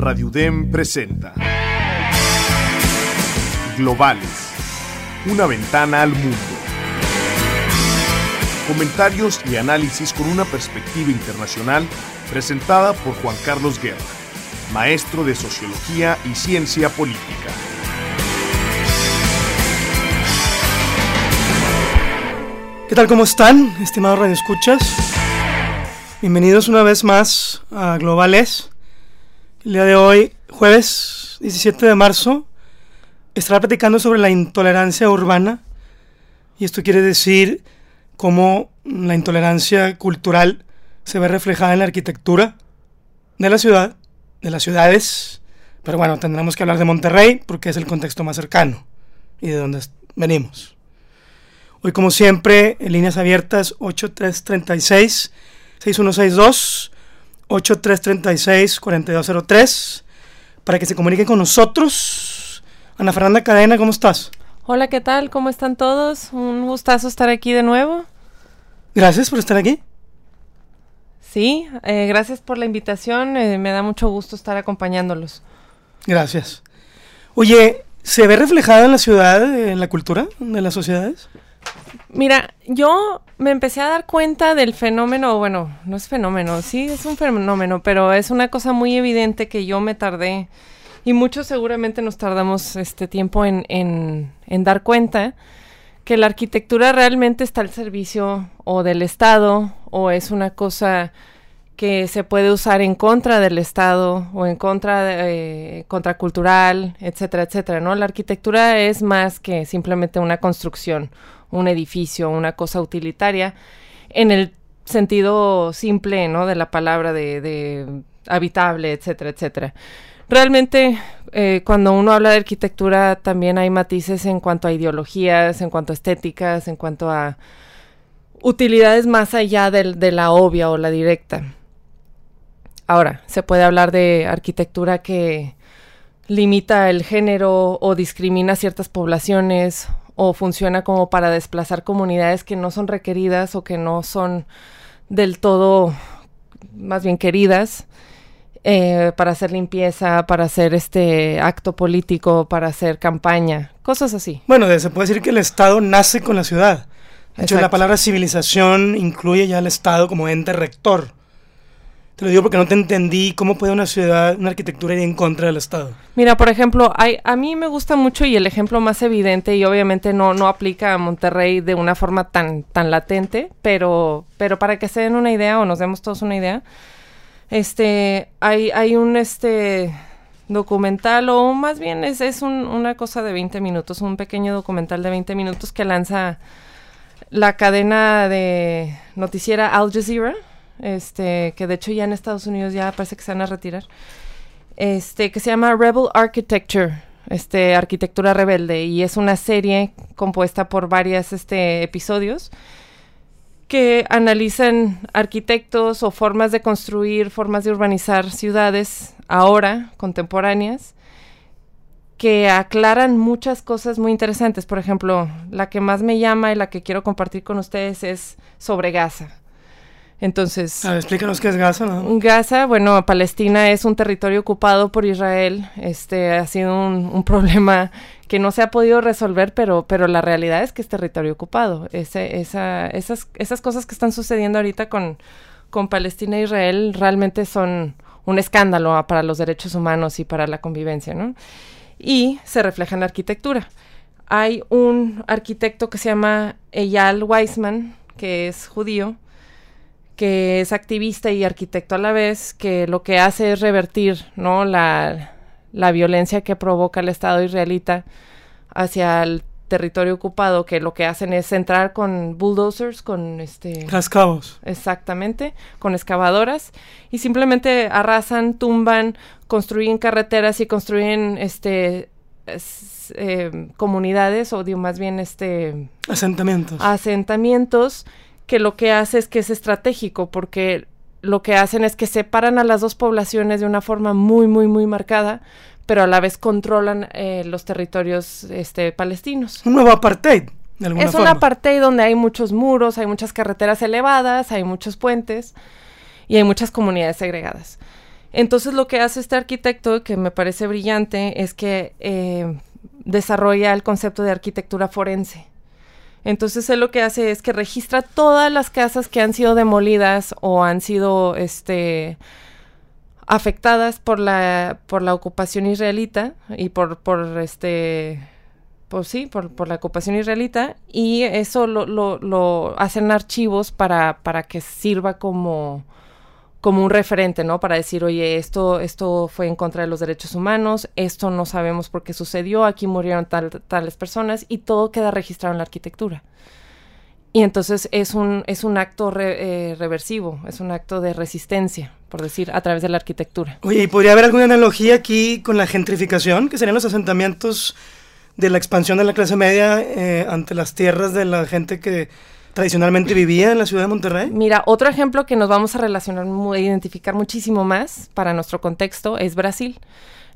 Radiudem presenta Globales, una ventana al mundo. Comentarios y análisis con una perspectiva internacional presentada por Juan Carlos Guerra, maestro de Sociología y Ciencia Política. ¿Qué tal? ¿Cómo están, estimados radioescuchas? Bienvenidos una vez más a Globales. El día de hoy, jueves 17 de marzo, estará platicando sobre la intolerancia urbana. Y esto quiere decir cómo la intolerancia cultural se ve reflejada en la arquitectura de la ciudad, de las ciudades. Pero bueno, tendremos que hablar de Monterrey porque es el contexto más cercano y de donde venimos. Hoy, como siempre, en líneas abiertas 8336 6162 8336 4203 para que se comuniquen con nosotros. Ana Fernanda Cadena, ¿cómo estás? Hola, ¿qué tal? ¿Cómo están todos? Un gustazo estar aquí de nuevo. Gracias por estar aquí. Sí, eh, gracias por la invitación. Eh, me da mucho gusto estar acompañándolos. Gracias. Oye, ¿se ve reflejada en la ciudad, en la cultura de las sociedades? Mira, yo me empecé a dar cuenta del fenómeno, bueno, no es fenómeno, sí es un fenómeno, pero es una cosa muy evidente que yo me tardé y muchos seguramente nos tardamos este tiempo en, dar cuenta que la arquitectura realmente está al servicio o del Estado o es una cosa que se puede usar en contra del Estado o en contra de, eh, contracultural, etcétera, etcétera, ¿no? La arquitectura es más que simplemente una construcción un edificio, una cosa utilitaria, en el sentido simple, ¿no? De la palabra de, habitable, etcétera, etcétera. Realmente, eh, cuando uno habla de arquitectura, también hay matices en cuanto a ideologías, en cuanto a estéticas, en cuanto a utilidades más allá de la obvia o la directa. Ahora, se puede hablar de arquitectura que limita el género o discrimina ciertas poblaciones o funciona como para desplazar comunidades que no son requeridas o que no son del todo, más bien queridas, eh, para hacer limpieza, para hacer este acto político, para hacer campaña, cosas así. Bueno, se puede decir que el Estado nace con la ciudad. De hecho, la palabra civilización incluye ya el Estado como ente rector. Te lo digo porque no te entendí cómo puede una ciudad, una arquitectura ir en contra del Estado. Mira, por ejemplo, a mí me gusta mucho y el ejemplo más evidente y obviamente no, no aplica a Monterrey de una forma tan, tan latente, pero, pero para que se den una idea o nos demos todos una idea, este, hay, hay un este documental o más bien es, es un, una cosa de 20 minutos, un pequeño documental de 20 minutos que lanza la cadena de noticiera Al Jazeera este, que de hecho ya en Estados Unidos ya parece que se van a retirar, este, que se llama Rebel Architecture, este, Arquitectura Rebelde, y es una serie compuesta por varios este, episodios que analizan arquitectos o formas de construir, formas de urbanizar ciudades ahora, contemporáneas, que aclaran muchas cosas muy interesantes. Por ejemplo, la que más me llama y la que quiero compartir con ustedes es sobre Gaza. Entonces... A ver, explícanos qué es Gaza, ¿no? Gaza, bueno, Palestina es un territorio ocupado por Israel. Este ha sido un, problema que no se ha podido resolver, pero, pero la realidad es que es territorio ocupado. Ese, esa, esas, esas cosas que están sucediendo ahorita con, con Palestina e Israel realmente son un escándalo para los derechos humanos y para la convivencia, ¿no? Y se refleja en la arquitectura. Hay un arquitecto que se llama Eyal Weizman, que es judío, que es activista y arquitecto a la vez, que lo que hace es revertir ¿no? la, violencia que provoca el Estado israelita hacia el territorio ocupado, que lo que hacen es entrar con bulldozers, con este... Exactamente, con excavadoras, y simplemente arrasan, tumban, construyen carreteras y construyen este... Eh, comunidades o digo más bien este asentamientos asentamientos que lo que hace es que es estratégico porque lo que hacen es que separan a las dos poblaciones de una forma muy, muy, muy marcada, pero a la vez controlan eh, los territorios este, palestinos. Un nuevo apartheid. De alguna es un apartheid donde hay muchos muros, hay muchas carreteras elevadas, hay muchos puentes y hay muchas comunidades segregadas. Entonces lo que hace este arquitecto, que me parece brillante, es que eh, desarrolla el concepto de arquitectura forense. Entonces él lo que hace es que registra todas las casas que han sido demolidas o han sido este, afectadas por la, por la ocupación israelita y por, por este pues sí, por, por, la ocupación israelita, y eso lo, lo, lo hacen archivos para, para que sirva como, como un referente, ¿no? Para decir, oye, esto, esto fue en contra de los derechos humanos, esto no sabemos por qué sucedió, aquí murieron tales personas, y todo queda registrado en la arquitectura. Y entonces es un, es un acto eh, reversivo, es un acto de resistencia, por decir, a través de la arquitectura. Oye, ¿y podría haber alguna analogía aquí con la gentrificación, que serían los asentamientos de la expansión de la clase media eh, ante las tierras de la gente que tradicionalmente vivía en la ciudad de Monterrey? Mira, otro ejemplo que nos vamos a relacionar, identificar muchísimo más para nuestro contexto es Brasil.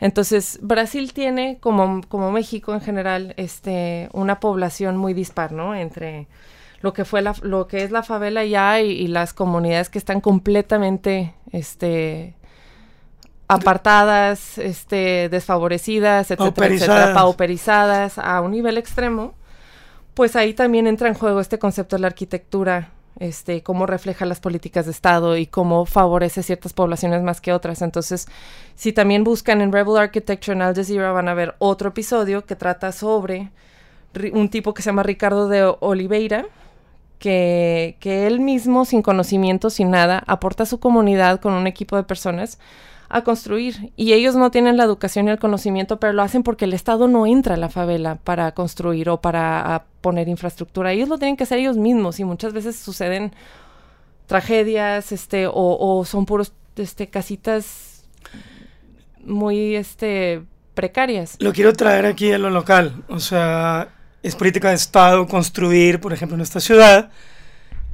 Entonces, Brasil tiene, como, como México en general, este, una población muy dispar, ¿no? Entre lo que fue la, lo que es la favela ya y, y las comunidades que están completamente, este, apartadas, este, desfavorecidas, etcétera, pauperizadas. etcétera, pauperizadas a un nivel extremo, pues ahí también entra en juego este concepto de la arquitectura, este, cómo refleja las políticas de Estado y cómo favorece ciertas poblaciones más que otras. Entonces, si también buscan en Rebel Architecture en Al Jazeera, van a ver otro episodio que trata sobre un tipo que se llama Ricardo de Oliveira, que, que él mismo, sin conocimiento, sin nada, aporta a su comunidad con un equipo de personas a construir. Y ellos no tienen la educación y el conocimiento, pero lo hacen porque el Estado no entra a la favela para construir o para poner infraestructura. Ellos lo tienen que hacer ellos mismos y muchas veces suceden tragedias, este, o, o son puros, este, casitas muy, este, precarias. Lo quiero traer aquí a lo local. O sea, es política de Estado construir, por ejemplo, en esta ciudad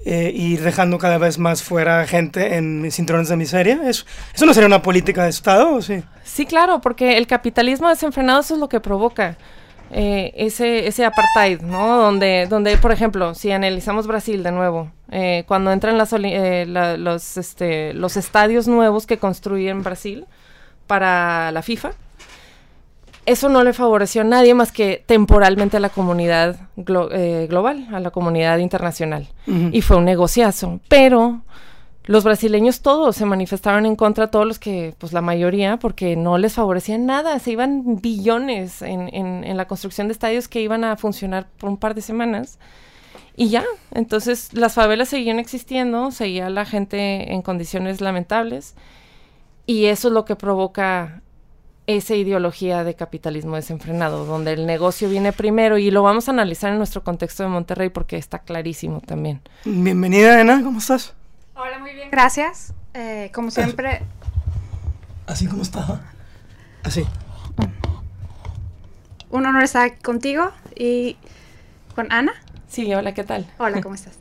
eh, y dejando cada vez más fuera gente en cinturones de miseria. ¿Eso, ¿Eso no sería una política de Estado sí? Sí, claro, porque el capitalismo desenfrenado eso es lo que provoca. Eh, ese, ese apartheid, ¿no? Donde, donde, por ejemplo, si analizamos Brasil de nuevo, eh, cuando entran las, eh, la, los, este, los estadios nuevos que construyen Brasil para la FIFA, eso no le favoreció a nadie más que temporalmente a la comunidad glo eh, global, a la comunidad internacional. Uh -huh. Y fue un negociazo. Pero los brasileños todos se manifestaron en contra, todos los que, pues la mayoría, porque no les favorecía nada. Se iban billones en, en, en la construcción de estadios que iban a funcionar por un par de semanas. Y ya, entonces las favelas seguían existiendo, seguía la gente en condiciones lamentables. Y eso es lo que provoca esa ideología de capitalismo desenfrenado, donde el negocio viene primero y lo vamos a analizar en nuestro contexto de Monterrey porque está clarísimo también. Bienvenida, Ana, ¿cómo estás? Hola, muy bien, gracias. Eh, como siempre... Así como estaba. Así. Un honor estar aquí contigo y con Ana. Sí, hola, ¿qué tal? Hola, ¿cómo estás?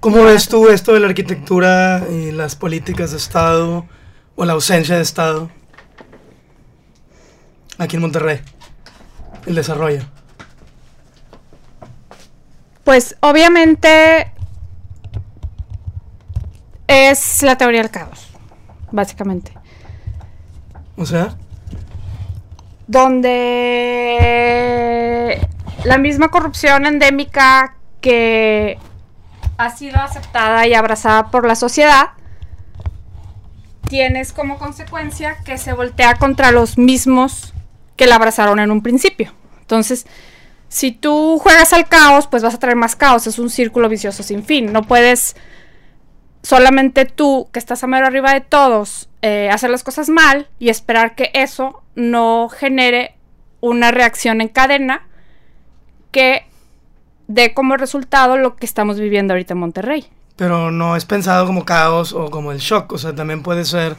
¿Cómo ves tú esto de la arquitectura y las políticas de Estado o la ausencia de Estado? Aquí en Monterrey? El desarrollo. Pues obviamente es la teoría del caos, básicamente. O sea, donde la misma corrupción endémica que ha sido aceptada y abrazada por la sociedad tienes como consecuencia que se voltea contra los mismos que la abrazaron en un principio. Entonces, si tú juegas al caos, pues vas a traer más caos. Es un círculo vicioso sin fin. No puedes solamente tú, que estás a mero arriba de todos, eh, hacer las cosas mal y esperar que eso no genere una reacción en cadena que dé como resultado lo que estamos viviendo ahorita en Monterrey. Pero no es pensado como caos o como el shock. O sea, también puede ser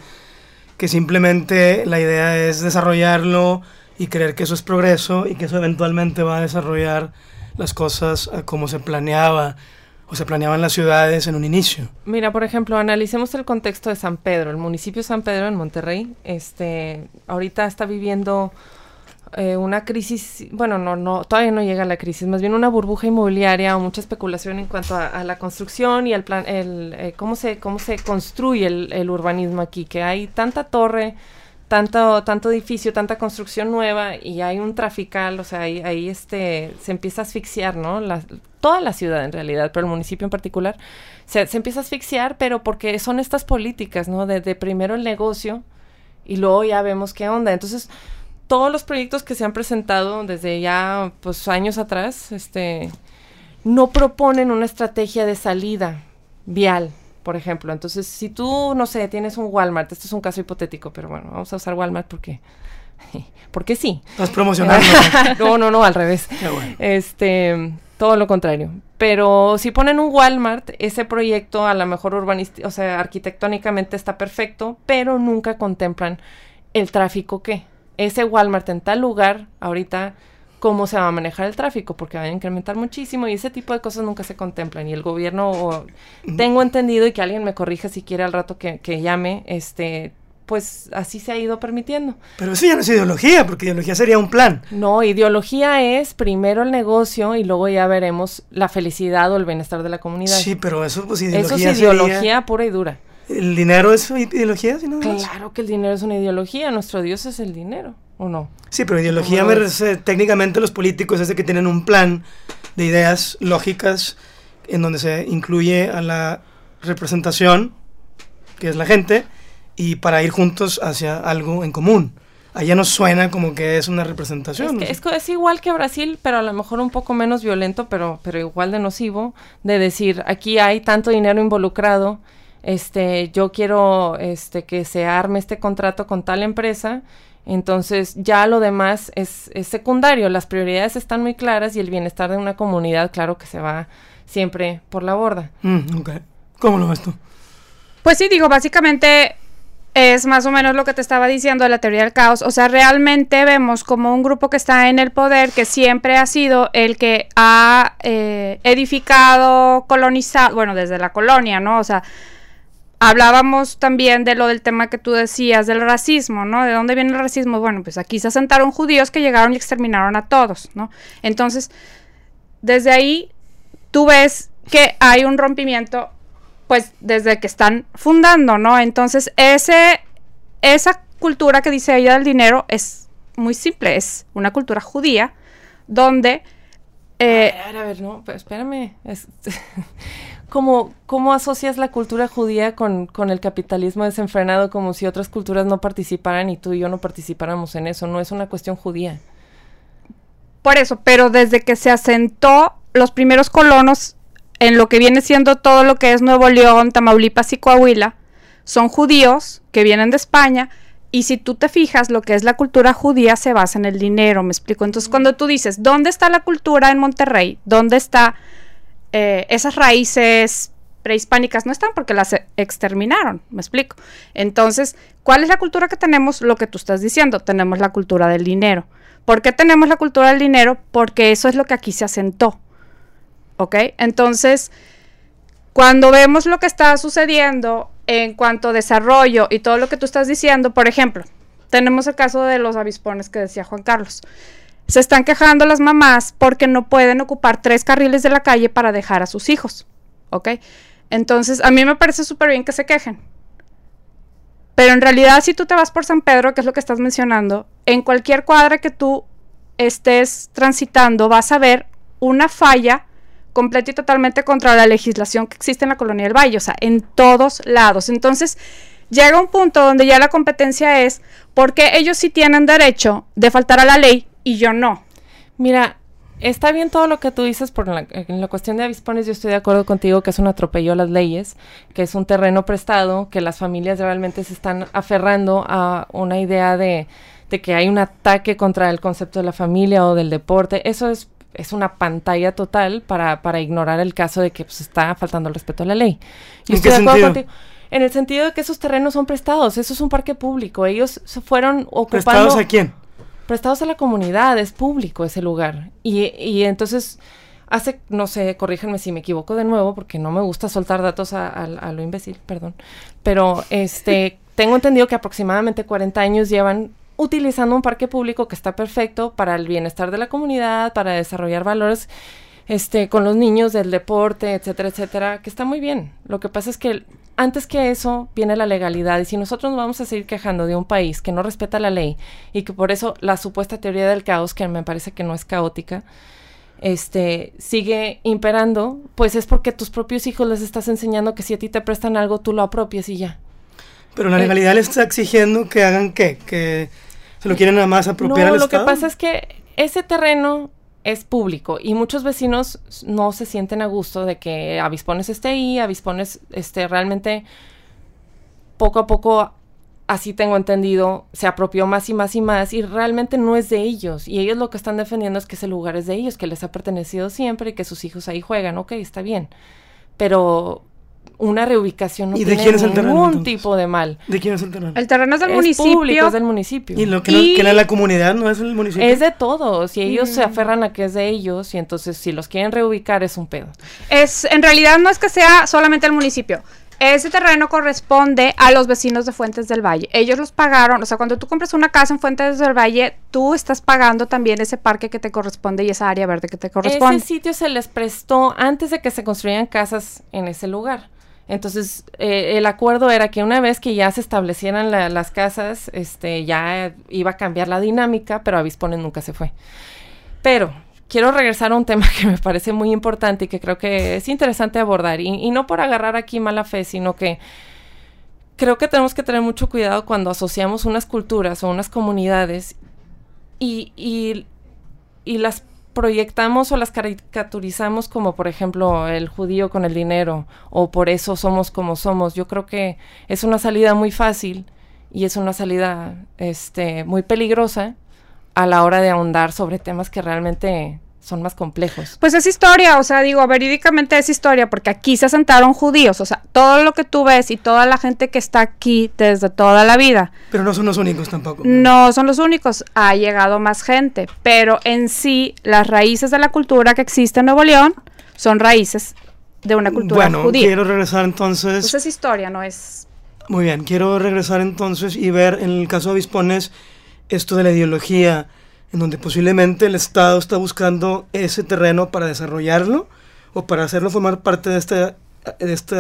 que simplemente la idea es desarrollarlo y creer que eso es progreso y que eso eventualmente va a desarrollar las cosas como se planeaba o se planeaban las ciudades en un inicio. Mira, por ejemplo, analicemos el contexto de San Pedro, el municipio de San Pedro en Monterrey. Este, ahorita está viviendo eh, una crisis, bueno, no, no, todavía no llega la crisis, más bien una burbuja inmobiliaria o mucha especulación en cuanto a, la construcción y al plan, el, eh, cómo, se, cómo se construye el, urbanismo aquí, que hay tanta torre, tanto, tanto edificio, tanta construcción nueva y hay un trafical, o sea, ahí, ahí este, se empieza a asfixiar, ¿no? La, toda la ciudad en realidad, pero el municipio en particular, se, se empieza a asfixiar, pero porque son estas políticas, ¿no? De, primero el negocio y luego ya vemos qué onda. Entonces, todos los proyectos que se han presentado desde ya pues años atrás, este no proponen una estrategia de salida vial, por ejemplo. Entonces, si tú, no sé, tienes un Walmart, esto es un caso hipotético, pero bueno, vamos a usar Walmart porque porque sí. Estás promocionando. no, no, no, al revés. Este, todo lo contrario. Pero si ponen un Walmart, ese proyecto a lo mejor urbanístico, o sea, arquitectónicamente está perfecto, pero nunca contemplan el tráfico que ese Walmart en tal lugar, ahorita, cómo se va a manejar el tráfico, porque va a incrementar muchísimo y ese tipo de cosas nunca se contemplan. Y el gobierno, tengo entendido, y que alguien me corrija si quiere al rato que, que llame, este, pues así se ha ido permitiendo. Pero eso ya no es ideología, porque ideología sería un plan. No, ideología es primero el negocio y luego ya veremos la felicidad o el bienestar de la comunidad. Sí, pero eso pues ideología Eso es ideología pura y dura. ¿El dinero es ideología? Si no claro que el dinero es una ideología, nuestro Dios es el dinero, ¿o no? Sí, pero ideología me técnicamente los políticos es de que tienen un plan de ideas lógicas en donde se incluye a la representación, que es la gente, y para ir juntos hacia algo en común. Allá nos suena como que es una representación. Es, es, igual que Brasil, pero a lo mejor un poco menos violento, pero, pero igual de nocivo, de decir, aquí hay tanto dinero involucrado, este, yo quiero este, que se arme este contrato con tal empresa, entonces ya lo demás es, es secundario, las prioridades están muy claras y el bienestar de una comunidad, claro que se va siempre por la borda. Mm, ¿Cómo lo ves tú? Pues sí, digo, básicamente es más o menos lo que te estaba diciendo de la teoría del caos. O sea, realmente vemos como un grupo que está en el poder, que siempre ha sido el que ha eh, edificado, colonizado, bueno, desde la colonia, ¿no? O sea, hablábamos también de lo del tema que tú decías, del racismo, ¿no? ¿De dónde viene el racismo? Bueno, pues aquí se asentaron judíos que llegaron y exterminaron a todos, ¿no? Entonces, desde ahí tú ves que hay un rompimiento pues desde que están fundando, ¿no? Entonces, ese, esa cultura que dice ella del dinero es muy simple, es una cultura judía donde... Eh, a, ver, a ver, no, pero espérame. ¿Cómo, ¿Cómo, asocias la cultura judía con, con, el capitalismo desenfrenado como si otras culturas no participaran y tú y yo no participáramos en eso? No es una cuestión judía. Por eso, pero desde que se asentó los primeros colonos en lo que viene siendo todo lo que es Nuevo León, Tamaulipas y Coahuila, son judíos que vienen de España y si tú te fijas, lo que es la cultura judía se basa en el dinero, me explico. Entonces, cuando tú dices, ¿dónde está la cultura en Monterrey? ¿Dónde está eh, esas raíces prehispánicas? No están porque las exterminaron, me explico. Entonces, ¿cuál es la cultura que tenemos? Lo que tú estás diciendo, tenemos la cultura del dinero. ¿Por qué tenemos la cultura del dinero? Porque eso es lo que aquí se asentó. ¿ok? Entonces, cuando vemos lo que está sucediendo en cuanto a desarrollo y todo lo que tú estás diciendo, por ejemplo, tenemos el caso de los avispones que decía Juan Carlos. Se están quejando las mamás porque no pueden ocupar tres carriles de la calle para dejar a sus hijos, ¿ok? Entonces, a mí me parece súper bien que se quejen. Pero en realidad, si tú te vas por San Pedro, que es lo que estás mencionando, en cualquier cuadra que tú estés transitando, vas a ver una falla completa y totalmente contra la legislación que existe en la colonia del Valle, o sea, en todos lados. Entonces, llega un punto donde ya la competencia es porque ellos sí tienen derecho de faltar a la ley y yo no. Mira, está bien todo lo que tú dices por la, en la cuestión de avispones, yo estoy de acuerdo contigo que es un atropello a las leyes, que es un terreno prestado, que las familias realmente se están aferrando a una idea de, de que hay un ataque contra el concepto de la familia o del deporte. Eso es es una pantalla total para, para ignorar el caso de que pues, está faltando el respeto a la ley. ¿En qué sentido? En el sentido de que esos terrenos son prestados, eso es un parque público, ellos se fueron ocupando... ¿Prestados a quién? Prestados a la comunidad, es público ese lugar. Y, y entonces hace, no sé, corríjanme si me equivoco de nuevo, porque no me gusta soltar datos a, a lo imbécil, perdón, pero este, tengo entendido que aproximadamente 40 años llevan utilizando un parque público que está perfecto para el bienestar de la comunidad, para desarrollar valores este, con los niños del deporte, etcétera, etcétera, que está muy bien. Lo que pasa es que antes que eso viene la legalidad y si nosotros nos vamos a seguir quejando de un país que no respeta la ley y que por eso la supuesta teoría del caos, que me parece que no es caótica, este, sigue imperando, pues es porque tus propios hijos les estás enseñando que si a ti te prestan algo, tú lo apropies y ya. Pero la legalidad les está exigiendo que hagan qué, que se lo quieren nada más apropiar no, al lo Estado. que pasa es que ese terreno es público. Y muchos vecinos no se sienten a gusto de que Avispones esté ahí, Avispones este, realmente poco a poco, así tengo entendido, se apropió más y más y más y realmente no es de ellos. Y ellos lo que están defendiendo es que ese lugar es de ellos, que les ha pertenecido siempre y que sus hijos ahí juegan, ok, está bien, pero una reubicación no ¿Y de tiene quién es el terreno, ningún entonces? tipo de mal. ¿De quién es el terreno? El terreno es del es municipio. público, es del municipio. Y lo que, no, Y- que no es la comunidad, no es el municipio. Es de todos, y ellos se aferran a que es de ellos, y entonces si los quieren reubicar es un pedo. Es, en realidad no es que sea solamente el municipio. Ese terreno corresponde a los vecinos de Fuentes del Valle. Ellos los pagaron, o sea, cuando tú compras una casa en Fuentes del Valle, tú estás pagando también ese parque que te corresponde y esa área verde que te corresponde. Ese sitio se les prestó antes de que se construyeran casas en ese lugar. Entonces, eh, el acuerdo era que una vez que ya se establecieran la- las casas, este, ya iba a cambiar la dinámica, pero Avispones nunca se fue. Pero quiero regresar a un tema que me parece muy importante y que creo que es interesante abordar. Y, no por agarrar aquí mala fe, sino que creo que tenemos que tener mucho cuidado cuando asociamos unas culturas o unas comunidades y las proyectamos o las caricaturizamos como por ejemplo el judío con el dinero o por eso somos como somos. Yo creo que es una salida muy fácil y es una salida este muy peligrosa a la hora de ahondar sobre temas que realmente son más complejos. Pues es historia, o sea, digo, verídicamente es historia, porque aquí se asentaron judíos, o sea, todo lo que tú ves y toda la gente que está aquí desde toda la vida, Pero no son los únicos tampoco. no son los únicos, ha llegado más gente, pero en sí las raíces de la cultura que existe en Nuevo León son raíces de una cultura Bueno, judía. quiero regresar entonces. Pues es historia, no es... Muy bien, quiero regresar entonces y ver en el caso de Avispones esto de la ideología, en donde posiblemente el Estado está buscando ese terreno para desarrollarlo o para hacerlo formar parte de este, de este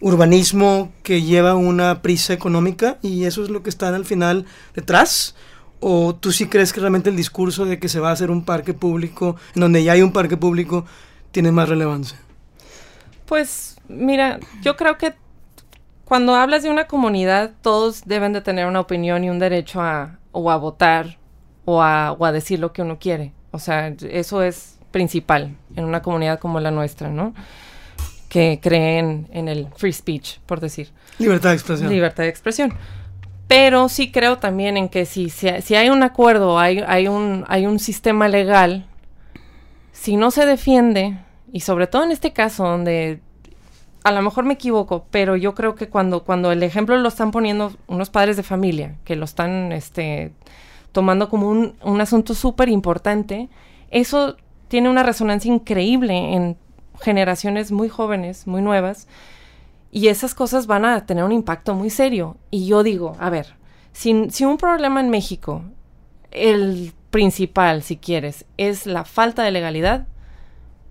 urbanismo que lleva una prisa económica y eso es lo que está al final detrás. ¿O tú sí crees que realmente el discurso de que se va a hacer un parque público, en donde ya hay un parque público, tiene más relevancia? Pues mira, yo creo que cuando hablas de una comunidad, todos deben de tener una opinión y un derecho a o a votar o a, o a decir lo que uno quiere. O sea, eso es principal en una comunidad como la nuestra, ¿no? Que creen en el free speech, por decir. Libertad de expresión. Libertad de expresión. Pero sí creo también en que si, si, si hay un acuerdo, hay, hay, un, hay un sistema legal, si no se defiende, y sobre todo en este caso donde a lo mejor me equivoco, pero yo creo que cuando, cuando el ejemplo lo están poniendo unos padres de familia, que lo están este, tomando como un, un asunto súper importante, eso tiene una resonancia increíble en generaciones muy jóvenes, muy nuevas, y esas cosas van a tener un impacto muy serio. Y yo digo, a ver, si, si un problema en México, el principal, si quieres, es la falta de legalidad,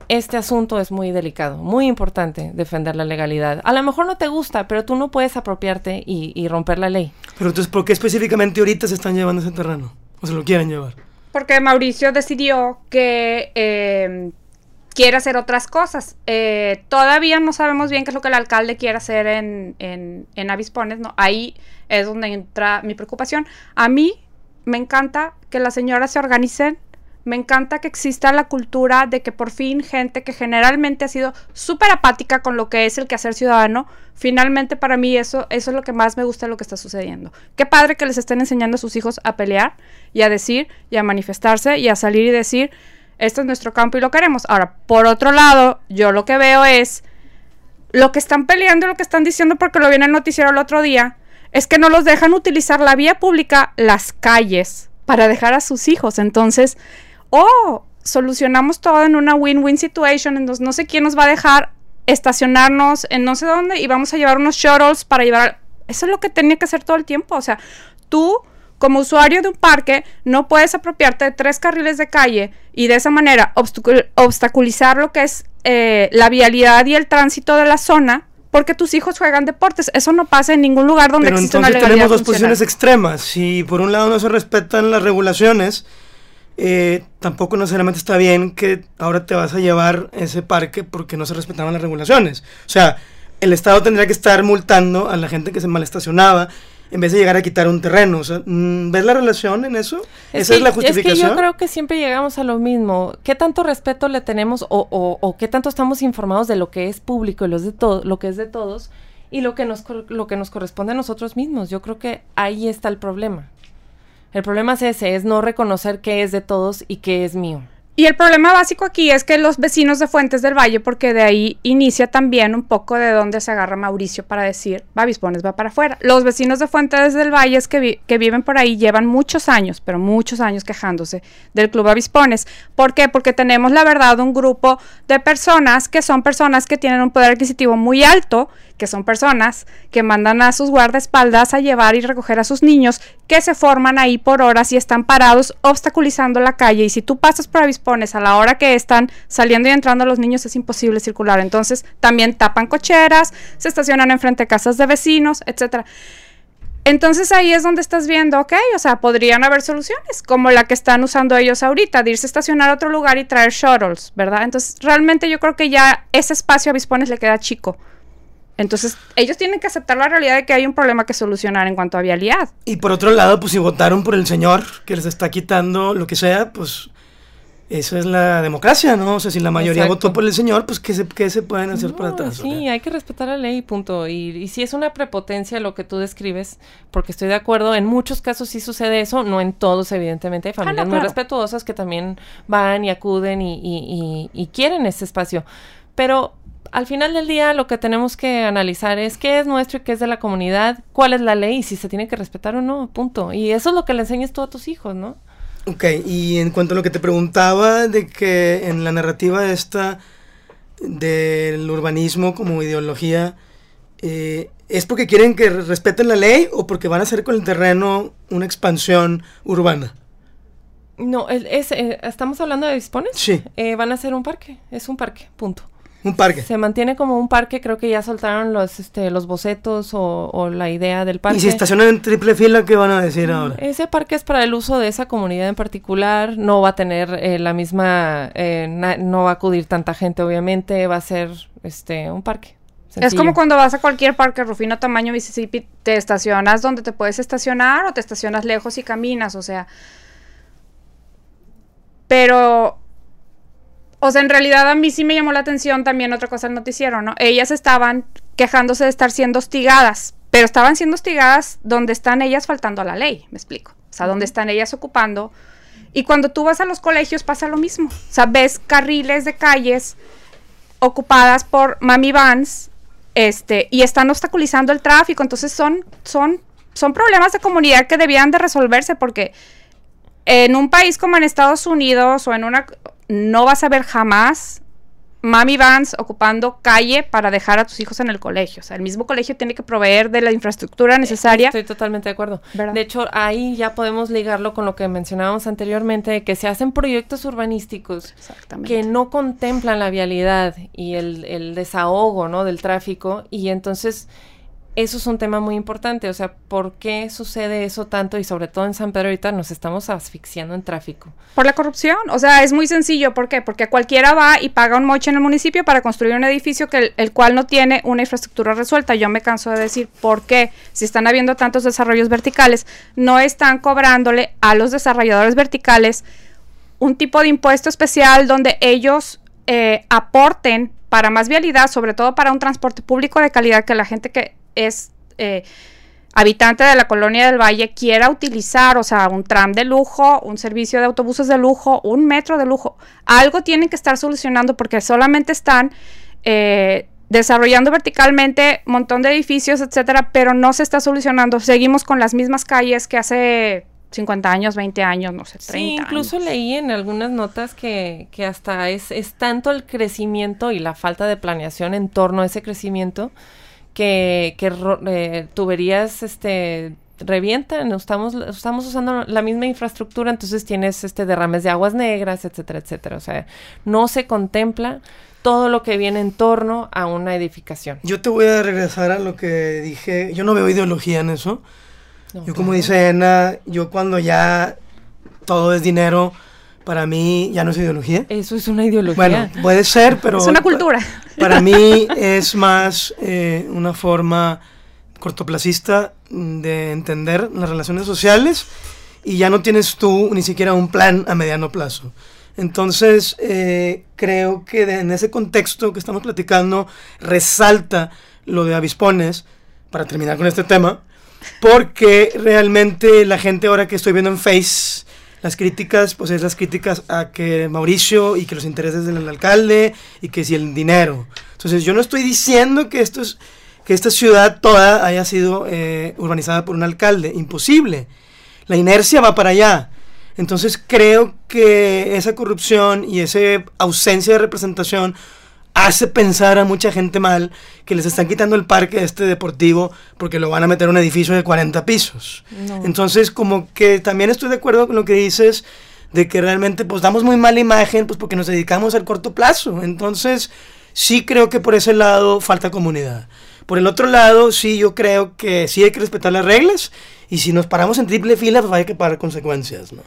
este asunto es muy delicado, muy importante defender la legalidad. A lo mejor no te gusta, pero tú no puedes apropiarte y, y romper la ley. Pero entonces, ¿por qué específicamente ahorita se están llevando ese terreno? ¿O se lo quieren llevar? Porque Mauricio decidió que eh, quiere hacer otras cosas. Eh, todavía no sabemos bien qué es lo que el alcalde quiere hacer en, en, en Avispones, ¿no? Ahí es donde entra mi preocupación. A mí me encanta que las señoras se organicen. Me encanta que exista la cultura de que por fin gente que generalmente ha sido súper apática con lo que es el quehacer ciudadano, finalmente para mí eso, eso es lo que más me gusta de lo que está sucediendo. Qué padre que les estén enseñando a sus hijos a pelear y a decir y a manifestarse y a salir y decir, esto es nuestro campo y lo queremos. Ahora, por otro lado, yo lo que veo es lo que están peleando y lo que están diciendo porque lo vi en el noticiero el otro día, es que no los dejan utilizar la vía pública, las calles, para dejar a sus hijos. Entonces, oh, solucionamos todo en una win-win situation, entonces no sé quién nos va a dejar estacionarnos en no sé dónde y vamos a llevar unos shuttles para llevar... Eso es lo que tenía que hacer todo el tiempo, o sea, tú como usuario de un parque no puedes apropiarte de tres carriles de calle y de esa manera obstaculizar lo que es eh, la vialidad y el tránsito de la zona porque tus hijos juegan deportes. Eso no pasa en ningún lugar donde Pero existe entonces tenemos dos posiciones extremas. Si por un lado no se respetan las regulaciones, eh, tampoco necesariamente está bien que ahora te vas a llevar ese parque porque no se respetaban las regulaciones. O sea, el Estado tendría que estar multando a la gente que se mal estacionaba en vez de llegar a quitar un terreno. O sea, mm, ¿ves la relación en eso? ¿Esa es la justificación? Es que yo creo que siempre llegamos a lo mismo. ¿Qué tanto respeto le tenemos o, o, qué tanto estamos informados de lo que es público y los de todo, lo que es de todos y lo que, nos, lo que nos corresponde a nosotros mismos? Yo creo que ahí está el problema. El problema es ese, es no reconocer qué es de todos y qué es mío. Y el problema básico aquí es que los vecinos de Fuentes del Valle, porque de ahí inicia también un poco de dónde se agarra Mauricio para decir, va Vispones, va para afuera. Los vecinos de Fuentes del Valle que, que viven por ahí llevan muchos años, pero muchos años quejándose del Club Avispones. ¿Por qué? Porque tenemos la verdad un grupo de personas que son personas que tienen un poder adquisitivo muy alto que son personas que mandan a sus guardaespaldas a llevar y recoger a sus niños que se forman ahí por horas y están parados obstaculizando la calle. Y si tú pasas por avispones a la hora que están saliendo y entrando los niños es imposible circular. Entonces también tapan cocheras, se estacionan enfrente de casas de vecinos, etcétera. Entonces ahí es donde estás viendo, ok, o sea, podrían haber soluciones, como la que están usando ellos ahorita, de irse a estacionar a otro lugar y traer shuttles, ¿verdad? Entonces, realmente yo creo que ya ese espacio a Avispones le queda chico. Entonces, ellos tienen que aceptar la realidad de que hay un problema que solucionar en cuanto a vialidad. Y por otro lado, pues si votaron por el señor que les está quitando lo que sea, pues eso es la democracia, ¿no? O sea, si la mayoría votó por el señor, pues ¿qué se, qué se pueden hacer para atrás? Sí, hay que respetar la ley, punto. Y, y si es una prepotencia lo que tú describes, porque estoy de acuerdo, en muchos casos sí sucede eso, no en todos, evidentemente. Hay ah, familias muy respetuosas que también van y acuden y, y, y quieren ese espacio. Pero al final del día lo que tenemos que analizar es qué es nuestro y qué es de la comunidad, cuál es la ley y si se tiene que respetar o no, punto. Y eso es lo que le enseñas tú a tus hijos, ¿no? Ok, y en cuanto a lo que te preguntaba de que en la narrativa esta del urbanismo como ideología, eh, ¿es porque quieren que respeten la ley o porque van a hacer con el terreno una expansión urbana? No, es, eh, ¿estamos hablando de dispones? Sí. Eh, van a hacer un parque, es un parque, punto. Un parque. Se mantiene como un parque, creo que ya soltaron los, este, los bocetos o, la idea del parque. ¿Y si estacionan en triple fila, qué van a decir mm, ahora? Ese parque es para el uso de esa comunidad en particular, no va a tener eh, la misma, eh, no va a acudir tanta gente obviamente, va a ser este un parque. Es como cuando vas a cualquier parque Rufino tamaño Mississippi, te estacionas donde te puedes estacionar o te estacionas lejos y caminas, o sea... Pero o sea, en realidad a mí sí me llamó la atención también otra cosa del noticiero, ¿no? Ellas estaban quejándose de estar siendo hostigadas, pero estaban siendo hostigadas donde están ellas faltando a la ley, me explico. O sea, donde están ellas ocupando. Y cuando tú vas a los colegios pasa lo mismo. O sea, ves carriles de calles ocupadas por mami vans, este, y están obstaculizando el tráfico. Entonces son, son, son problemas de comunidad que debían de resolverse porque en un país como en Estados Unidos o en una no vas a ver jamás mami vans ocupando calle para dejar a tus hijos en el colegio. O sea, el mismo colegio tiene que proveer de la infraestructura necesaria. Estoy totalmente de acuerdo. De hecho, ahí ya podemos ligarlo con lo que mencionábamos anteriormente, de que se hacen proyectos urbanísticos que no contemplan la vialidad y el, el desahogo ¿no? del tráfico y entonces eso es un tema muy importante, o sea, ¿por qué sucede eso tanto? Y sobre todo en San Pedro ahorita nos estamos asfixiando en tráfico. Por la corrupción, o sea, es muy sencillo, ¿por qué? Porque cualquiera va y paga un moche en el municipio para construir un edificio que el, cual no tiene una infraestructura resuelta. Yo me canso de decir, ¿por qué? Si están habiendo tantos desarrollos verticales, no están cobrándole a los desarrolladores verticales un tipo de impuesto especial donde ellos eh, aporten para más vialidad, sobre todo para un transporte público de calidad que la gente que es eh, habitante de la colonia del Valle quiera utilizar, o sea, un tram de lujo, un servicio de autobuses de lujo, un metro de lujo, algo tienen que estar solucionando porque solamente están eh, desarrollando verticalmente un montón de edificios, etcétera, pero no se está solucionando. Seguimos con las mismas calles que hace 50 años, 20 años, no sé, 30 Sí, incluso leí en algunas notas que, que hasta es, es tanto el crecimiento y la falta de planeación en torno a ese crecimiento que, que eh, tuberías este, revientan, estamos, estamos usando la misma infraestructura, entonces tienes este derrames de aguas negras, etcétera, etcétera. O sea, no se contempla todo lo que viene en torno a una edificación. Yo te voy a regresar a lo que dije, yo no veo ideología en eso. No, yo como claro. dice Ana, yo cuando ya todo es dinero, para mí ya no es ideología. Eso es una ideología. Bueno, puede ser, pero... es una cultura. Para mí es más eh, una forma cortoplacista de entender las relaciones sociales y ya no tienes tú ni siquiera un plan a mediano plazo. Entonces, eh, creo que de- en ese contexto que estamos platicando, resalta lo de avispones, para terminar con este tema, porque realmente la gente ahora que estoy viendo en Face, las críticas, pues es las críticas a que Mauricio y que los intereses del alcalde y que si el dinero. Entonces yo no estoy diciendo que esto es, que esta ciudad toda haya sido eh, urbanizada por un alcalde, imposible. La inercia va para allá. Entonces creo que esa corrupción y esa ausencia de representación hace pensar a mucha gente mal que les están quitando el parque este deportivo porque lo van a meter a un edificio de 40 pisos. No. Entonces, como que también estoy de acuerdo con lo que dices de que realmente pues damos muy mala imagen pues porque nos dedicamos al corto plazo. Entonces, sí creo que por ese lado falta comunidad. Por el otro lado, sí yo creo que sí hay que respetar las reglas y si nos paramos en triple fila pues hay que pagar consecuencias, ¿no?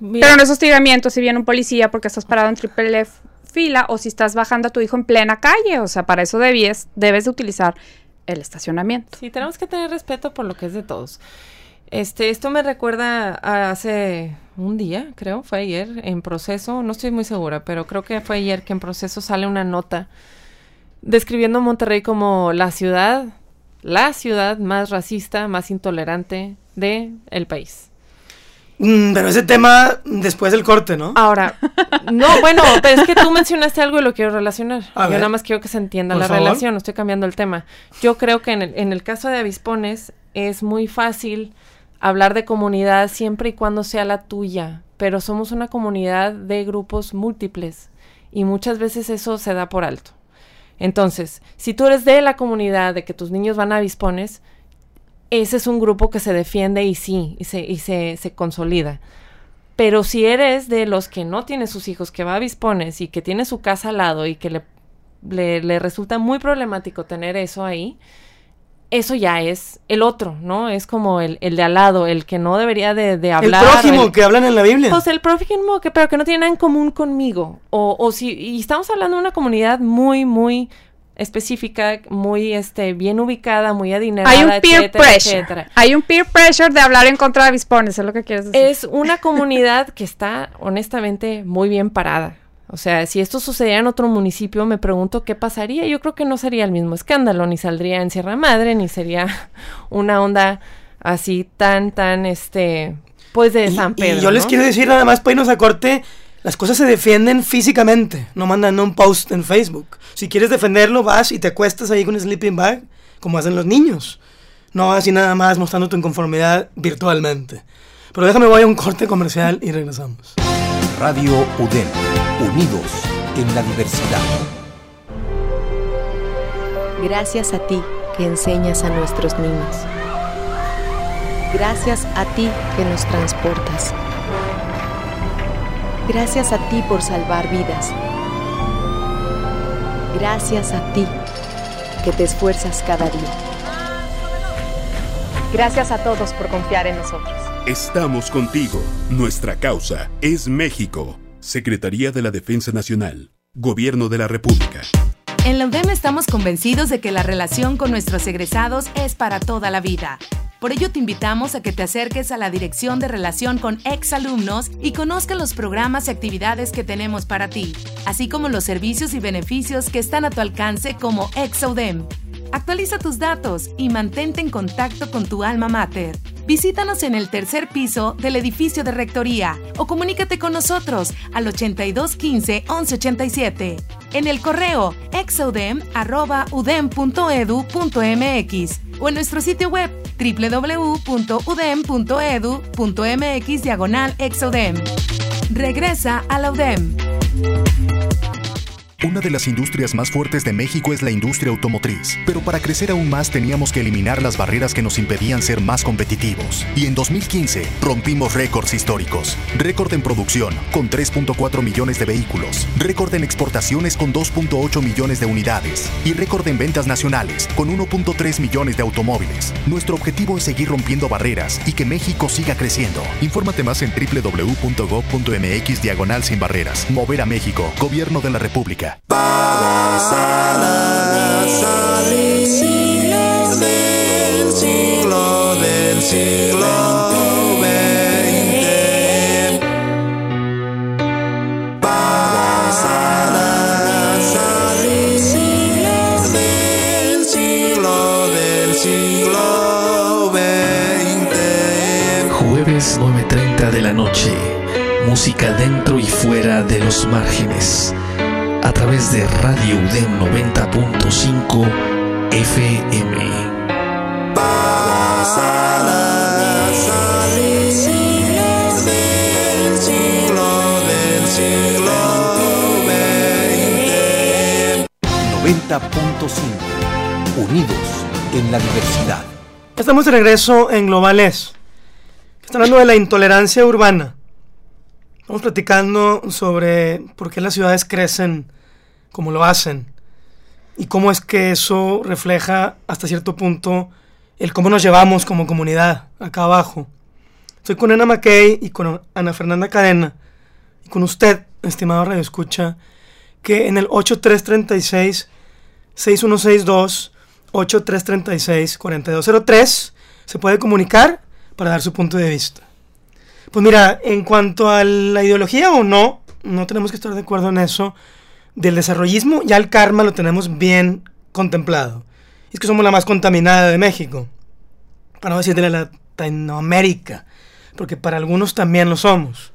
Mira, Pero en esos tiramientos, si viene un policía porque estás parado en triple F fila o si estás bajando a tu hijo en plena calle, o sea, para eso debes, debes de utilizar el estacionamiento. Sí, tenemos que tener respeto por lo que es de todos. Este, esto me recuerda a hace un día, creo, fue ayer, en proceso, no estoy muy segura, pero creo que fue ayer que en proceso sale una nota describiendo Monterrey como la ciudad, la ciudad más racista, más intolerante de el país. Mm, pero ese tema después del corte, ¿no? Ahora, no, bueno, pero es que tú mencionaste algo y lo quiero relacionar. A Yo ver. nada más quiero que se entienda la favor. relación, no estoy cambiando el tema. Yo creo que en el, en el caso de avispones es muy fácil hablar de comunidad siempre y cuando sea la tuya, pero somos una comunidad de grupos múltiples y muchas veces eso se da por alto. Entonces, si tú eres de la comunidad de que tus niños van a avispones, ese es un grupo que se defiende y sí, y se, y se, se consolida. Pero si eres de los que no tiene sus hijos, que va a avispones y que tiene su casa al lado y que le, le, le resulta muy problemático tener eso ahí, eso ya es el otro, ¿no? Es como el, el de al lado, el que no debería de, de el hablar. prójimo el- que hablan en la Biblia. pues el prójimo, que, pero que no tiene nada en común conmigo. O, o si, y estamos hablando de una comunidad muy, muy específica, muy este, bien ubicada, muy adinerada, Hay un peer etcétera, pressure. etcétera. Hay un peer pressure de hablar en contra de avispones, es lo que quieres decir. Es una comunidad que está honestamente muy bien parada. O sea, si esto sucediera en otro municipio, me pregunto qué pasaría. Yo creo que no sería el mismo escándalo, ni saldría en Sierra Madre, ni sería una onda así tan, tan, este, pues de Y- San y Pedro. yo les quiero decir nada más para irnos a corte, las cosas se defienden físicamente, no mandan un post en Facebook. Si quieres defenderlo, vas y te acuestas ahí con un sleeping bag, como hacen los niños. No así nada más mostrando tu inconformidad virtualmente. Pero déjame voy a un corte comercial y regresamos. Radio UDEM, unidos en la diversidad. Gracias a ti que enseñas a nuestros niños. Gracias a ti que nos transportas. Gracias a ti por salvar vidas. Gracias a ti que te esfuerzas cada día. Gracias a todos por confiar en nosotros. Estamos contigo. Nuestra causa es México. Secretaría de la Defensa Nacional. Gobierno de la República. En la UDEM estamos convencidos de que la relación con nuestros egresados es para toda la vida. Por ello te invitamos a que te acerques a la Dirección de Relación con Exalumnos y conozca los programas y actividades que tenemos para ti, así como los servicios y beneficios que están a tu alcance como ExaUDEM. Actualiza tus datos y mantente en contacto con tu alma mater. Visítanos en el tercer piso del edificio de Rectoría o comunícate con nosotros al 8215 1187. En el correo exaudem.udem.edu.mx o en nuestro sitio web www.udem.edu.mx diagonal exaudem. Regresa a la UDEM. Una de las industrias más fuertes de México es la industria automotriz, pero para crecer aún más teníamos que eliminar las barreras que nos impedían ser más competitivos. Y en 2015 rompimos récords históricos. Récord en producción, con 3.4 millones de vehículos. Récord en exportaciones con 2.8 millones de unidades. Y récord en ventas nacionales, con 1.3 millones de automóviles. Nuestro objetivo es seguir rompiendo barreras y que México siga creciendo. Infórmate más en www.gov.mx diagonal sin barreras. Mover a México, Gobierno de la República. Vamos a salir siglo del siglo del siglo XX. Del siglo XX. Jueves 9.30 de la noche. Música dentro y fuera de los márgenes a través de Radio UDEM 90.5 FM. Siglo del siglo del siglo XX. 90.5 Unidos en la diversidad. Estamos de regreso en Globales. Está hablando de la intolerancia urbana. Platicando sobre por qué las ciudades crecen como lo hacen y cómo es que eso refleja hasta cierto punto el cómo nos llevamos como comunidad acá abajo. Estoy con Ana McKay y con Ana Fernanda Cadena y con usted, estimado Radio Escucha, que en el 8336 6162 8336 4203 se puede comunicar para dar su punto de vista. Pues mira, en cuanto a la ideología o no, no tenemos que estar de acuerdo en eso. Del desarrollismo, ya el karma lo tenemos bien contemplado. Es que somos la más contaminada de México. Para no decir de Latinoamérica. Porque para algunos también lo somos.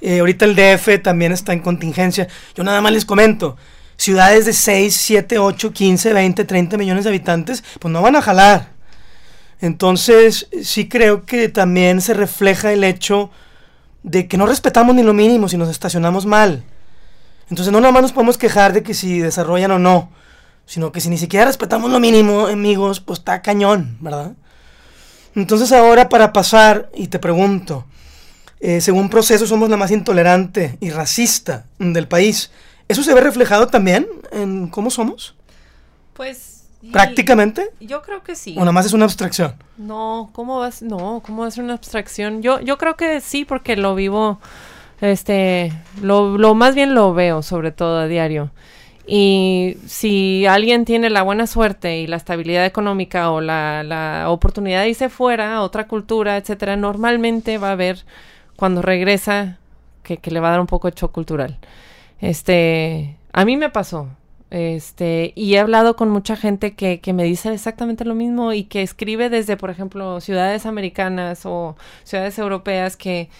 Eh, ahorita el DF también está en contingencia. Yo nada más les comento. Ciudades de 6, 7, 8, 15, 20, 30 millones de habitantes, pues no van a jalar. Entonces, sí creo que también se refleja el hecho de que no respetamos ni lo mínimo si nos estacionamos mal. Entonces, no nada más nos podemos quejar de que si desarrollan o no, sino que si ni siquiera respetamos lo mínimo, amigos, pues está cañón, ¿verdad? Entonces, ahora para pasar, y te pregunto, eh, según proceso somos la más intolerante y racista del país. ¿Eso se ve reflejado también en cómo somos? Pues ¿Prácticamente? Yo creo que sí. ¿O nada más es una abstracción? No, ¿cómo vas? No, ¿cómo va a ser una abstracción? Yo, yo creo que sí, porque lo vivo, este, lo, lo más bien lo veo, sobre todo a diario. Y si alguien tiene la buena suerte y la estabilidad económica o la, la oportunidad de irse fuera a otra cultura, etcétera, normalmente va a haber cuando regresa que, que le va a dar un poco de shock cultural. Este, a mí me pasó. Este, y he hablado con mucha gente que, que, me dice exactamente lo mismo y que escribe desde, por ejemplo, ciudades americanas o ciudades europeas que,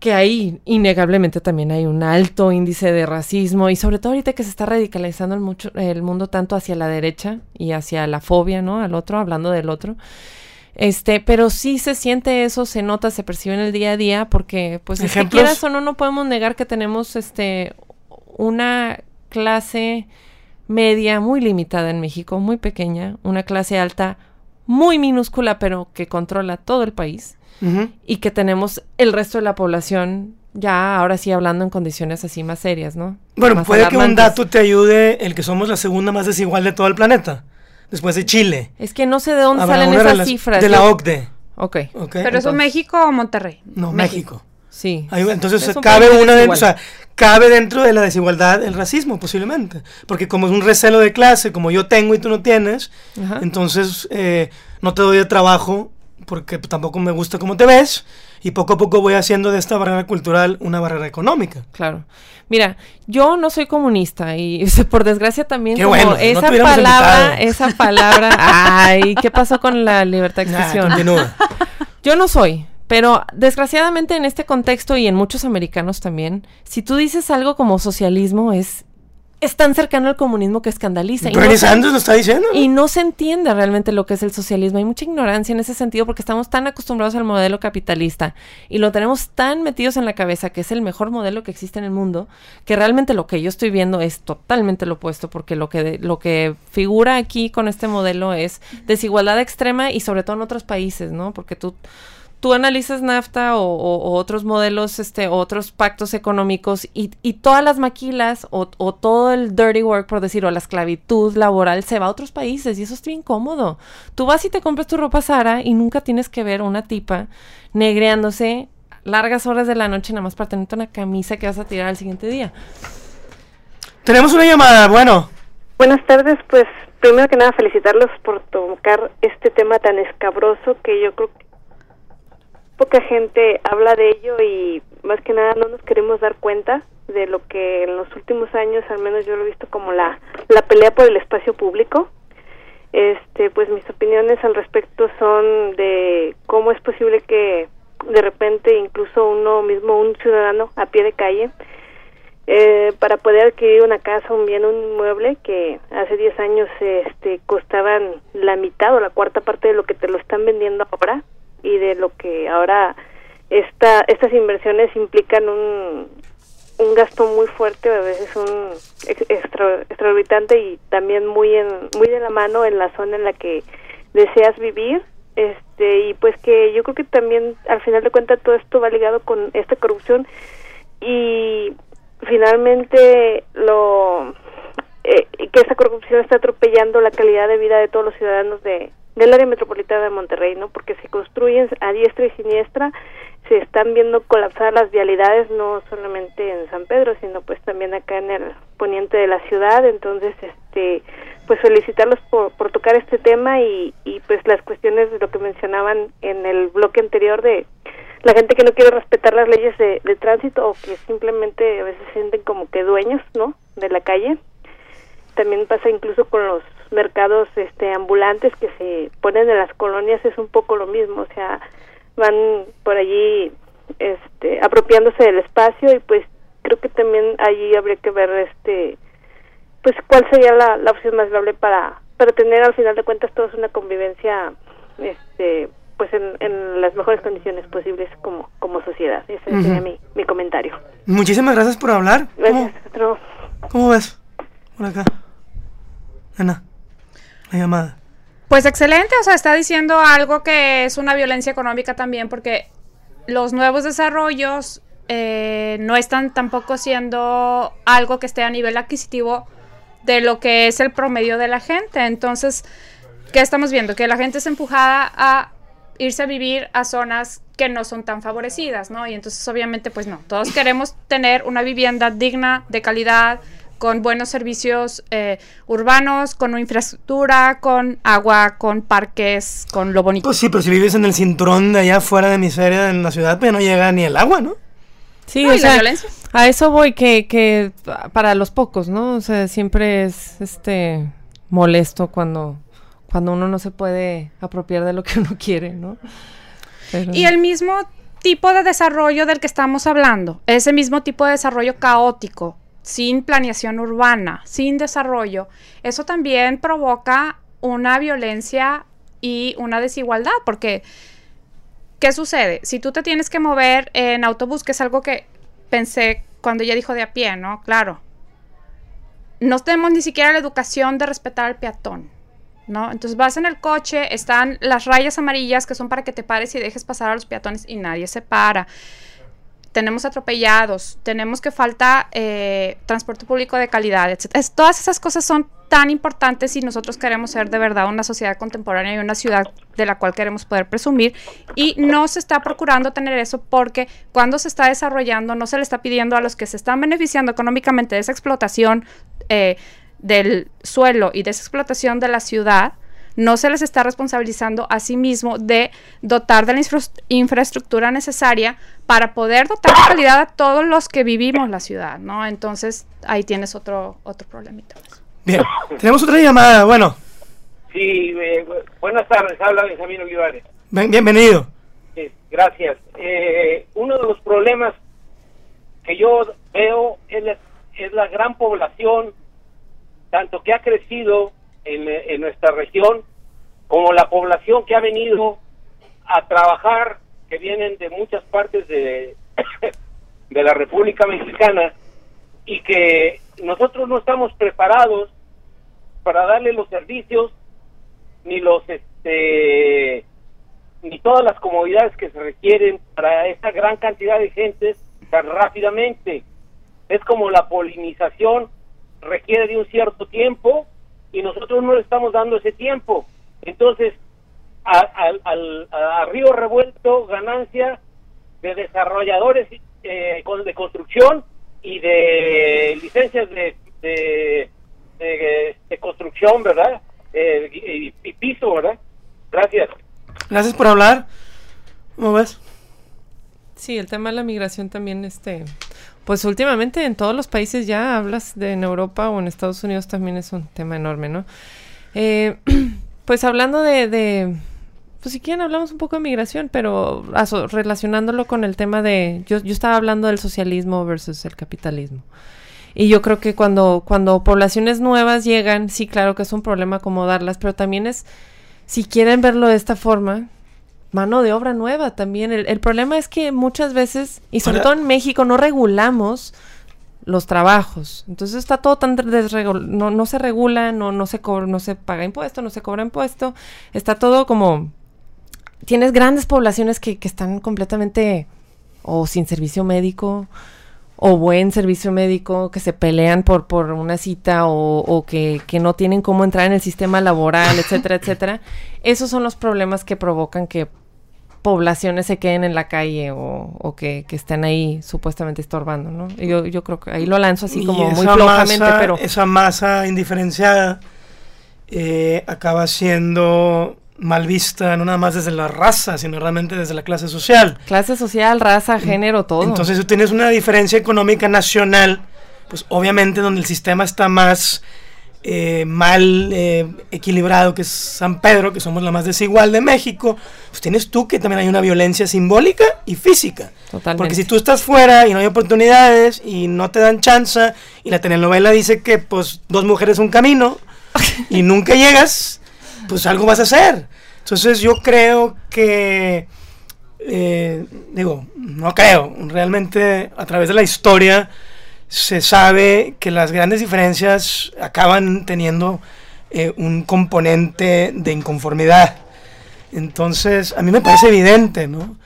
que ahí innegablemente también hay un alto índice de racismo y sobre todo ahorita que se está radicalizando el, mucho, el mundo tanto hacia la derecha y hacia la fobia, ¿no? Al otro, hablando del otro. Este, pero sí se siente eso, se nota, se percibe en el día a día, porque, pues, si quieras o no, no podemos negar que tenemos, este, una clase media muy limitada en México, muy pequeña, una clase alta muy minúscula, pero que controla todo el país, uh -huh. y que tenemos el resto de la población ya ahora sí hablando en condiciones así más serias, ¿no? Bueno, más puede alarmantes. que un dato te ayude el que somos la segunda más desigual de todo el planeta, después de Chile. Es que no sé de dónde Habrá salen esas cifras. De la OCDE. Ok. okay. ¿Pero entonces, eso México o Monterrey? No, México. México. Sí. Entonces un cabe una de, o sea, cabe dentro de la desigualdad el racismo posiblemente, porque como es un recelo de clase, como yo tengo y tú no tienes, Ajá. entonces eh, no te doy de trabajo porque tampoco me gusta cómo te ves y poco a poco voy haciendo de esta barrera cultural una barrera económica. Claro. Mira, yo no soy comunista y por desgracia también Qué como bueno, esa no palabra, esa palabra, ay, ¿qué pasó con la libertad de expresión? Nah, yo no soy, pero desgraciadamente en este contexto y en muchos americanos también, si tú dices algo como socialismo es es tan cercano al comunismo que escandaliza. Bernie Sanders lo está diciendo. y no se entiende realmente lo que es el socialismo. Hay mucha ignorancia en ese sentido porque estamos tan acostumbrados al modelo capitalista y lo tenemos tan metidos en la cabeza que es el mejor modelo que existe en el mundo, que realmente lo que yo estoy viendo es totalmente lo opuesto porque lo que, lo que figura aquí con este modelo es desigualdad extrema y sobre todo en otros países, ¿no? Porque tú tú analizas NAFTA o, o- o otros modelos, este, o otros pactos económicos y, y todas las maquilas o, o todo el dirty work, por decirlo, la esclavitud laboral se va a otros países y eso es bien cómodo. Tú vas y te compras tu ropa Sara y nunca tienes que ver una tipa negreándose largas horas de la noche nada más para tenerte una camisa que vas a tirar al siguiente día. Tenemos una llamada, bueno. Buenas tardes, pues primero que nada felicitarlos por tocar este tema tan escabroso que yo creo que poca gente habla de ello y más que nada no nos queremos dar cuenta de lo que en los últimos años, al menos yo lo he visto como la, la pelea por el espacio público. Este, pues mis opiniones al respecto son de cómo es posible que de repente incluso uno mismo, un ciudadano a pie de calle, eh, para poder adquirir una casa, un bien, un inmueble que hace 10 años este, costaban la mitad o la cuarta parte de lo que te lo están vendiendo ahora y de lo que ahora esta, estas inversiones implican un, un gasto muy fuerte, a veces un ex- extra, extraorbitante y también muy en, muy de la mano en la zona en la que deseas vivir. Este y pues que yo creo que también al final de cuentas todo esto va ligado con esta corrupción y finalmente lo eh, que esta corrupción está atropellando la calidad de vida de todos los ciudadanos de del área metropolitana de Monterrey, ¿no? Porque se construyen a diestra y siniestra, se están viendo colapsar las vialidades no solamente en San Pedro, sino pues también acá en el poniente de la ciudad, entonces este pues felicitarlos por, por tocar este tema y, y pues las cuestiones de lo que mencionaban en el bloque anterior de la gente que no quiere respetar las leyes de, de tránsito o que simplemente a veces se sienten como que dueños, ¿no? De la calle. También pasa incluso con los mercados este ambulantes que se ponen en las colonias es un poco lo mismo, o sea, van por allí este apropiándose del espacio y pues creo que también allí habría que ver este pues cuál sería la, la opción más viable para para tener al final de cuentas todos una convivencia este pues en, en las mejores condiciones posibles como como sociedad ese sería Ujú. mi, mi comentario Muchísimas gracias por hablar. ¿Cómo, gracias luego. cómo ves? Por acá. Pues excelente, o sea, está diciendo algo que es una violencia económica también, porque los nuevos desarrollos eh, no están tampoco siendo algo que esté a nivel adquisitivo de lo que es el promedio de la gente. Entonces, ¿qué estamos viendo? Que la gente es empujada a irse a vivir a zonas que no son tan favorecidas, ¿no? Y entonces, obviamente, pues no, todos queremos tener una vivienda digna, de calidad, con buenos servicios eh, urbanos, con una infraestructura, con agua, con parques, con lo bonito. Pues sí, pero si vives en el cinturón de allá fuera de mi feria en la ciudad, pues no llega ni el agua, ¿no? Sí, No, o sea, a eso voy que, que para los pocos, ¿no? O sea, siempre es este molesto cuando, cuando uno no se puede apropiar de lo que uno quiere, ¿no? Pero- Y el mismo tipo de desarrollo del que estamos hablando, ese mismo tipo de desarrollo caótico, sin planeación urbana, sin desarrollo, eso también provoca una violencia y una desigualdad, porque ¿qué sucede? Si tú te tienes que mover en autobús, que es algo que pensé cuando ella dijo de a pie, ¿no? Claro. No tenemos ni siquiera la educación de respetar al peatón. ¿no? Entonces vas en el coche, están las rayas amarillas que son para que te pares y dejes pasar a los peatones y nadie se para. Tenemos atropellados, tenemos que falta eh, transporte público de calidad, etc. Es- todas esas cosas son tan importantes si nosotros queremos ser de verdad una sociedad contemporánea y una ciudad de la cual queremos poder presumir. Y no se está procurando tener eso porque cuando se está desarrollando no se le está pidiendo a los que se están beneficiando económicamente de esa explotación eh, del suelo y de esa explotación de la ciudad, no se les está responsabilizando a sí mismo de dotar de la infra- infraestructura necesaria para poder dotar de calidad a todos los que vivimos la ciudad, ¿no? Entonces ahí tienes otro, otro problemita. Bien, tenemos otra llamada. Bueno, Sí, eh, bu- buenas tardes, habla Benjamín Olivares. ven- bienvenido. Gracias. Eh, uno de los problemas que yo veo es la, es la gran población tanto que ha crecido en, nuestra región como la población que ha venido a trabajar, que vienen de muchas partes de, de la República Mexicana y que nosotros no estamos preparados para darle los servicios ni los este ni todas las comodidades que se requieren para esta gran cantidad de gente tan rápidamente. Es como la polinización requiere de un cierto tiempo y nosotros no le estamos dando ese tiempo. Entonces, a, al, a río revuelto, ganancia de desarrolladores eh, de construcción y de licencias de, de, de, construcción, ¿verdad? Eh, y, piso, ¿verdad? Gracias. Gracias por hablar. ¿Cómo ves? Sí, el tema de la migración también, este, pues últimamente en todos los países ya hablas de en Europa o en Estados Unidos también es un tema enorme, ¿no? Eh, pues hablando de, de, pues si quieren hablamos un poco de migración, pero relacionándolo con el tema de, yo, yo estaba hablando del socialismo versus el capitalismo. Y yo creo que cuando, cuando poblaciones nuevas llegan, sí, claro que es un problema acomodarlas, pero también es, si quieren verlo de esta forma, mano de obra nueva también. El, problema es que muchas veces, y sobre todo en México, no regulamos los trabajos. Entonces está todo tan no, no se regula, no, no, se no se paga impuesto, no se cobra impuesto. Está todo como... Tienes grandes poblaciones que, que están completamente o sin servicio médico o buen servicio médico, que se pelean por, por una cita o, o que, que, no tienen cómo entrar en el sistema laboral, etcétera, etcétera. Esos son los problemas que provocan que poblaciones se queden en la calle o, o que, que, estén ahí supuestamente estorbando, ¿no? Yo, yo creo que ahí lo lanzo así como muy flojamente, pero... Esa masa indiferenciada eh, acaba siendo mal vista, no nada más desde la raza, sino realmente desde la clase social. Clase social, raza, género, todo. Entonces, tú tienes una diferencia económica nacional, pues obviamente donde el sistema está más eh, mal eh, equilibrado, que es San Pedro, que somos la más desigual de México, pues tienes tú que también hay una violencia simbólica y física. Totalmente. Porque si tú estás fuera y no hay oportunidades y no te dan chance y la telenovela dice que pues dos mujeres un camino y nunca llegas, pues algo vas a hacer. Entonces yo creo que, eh, digo, no creo, realmente a través de la historia se sabe que las grandes diferencias acaban teniendo eh, un componente de inconformidad. Entonces, a mí me parece evidente, ¿no?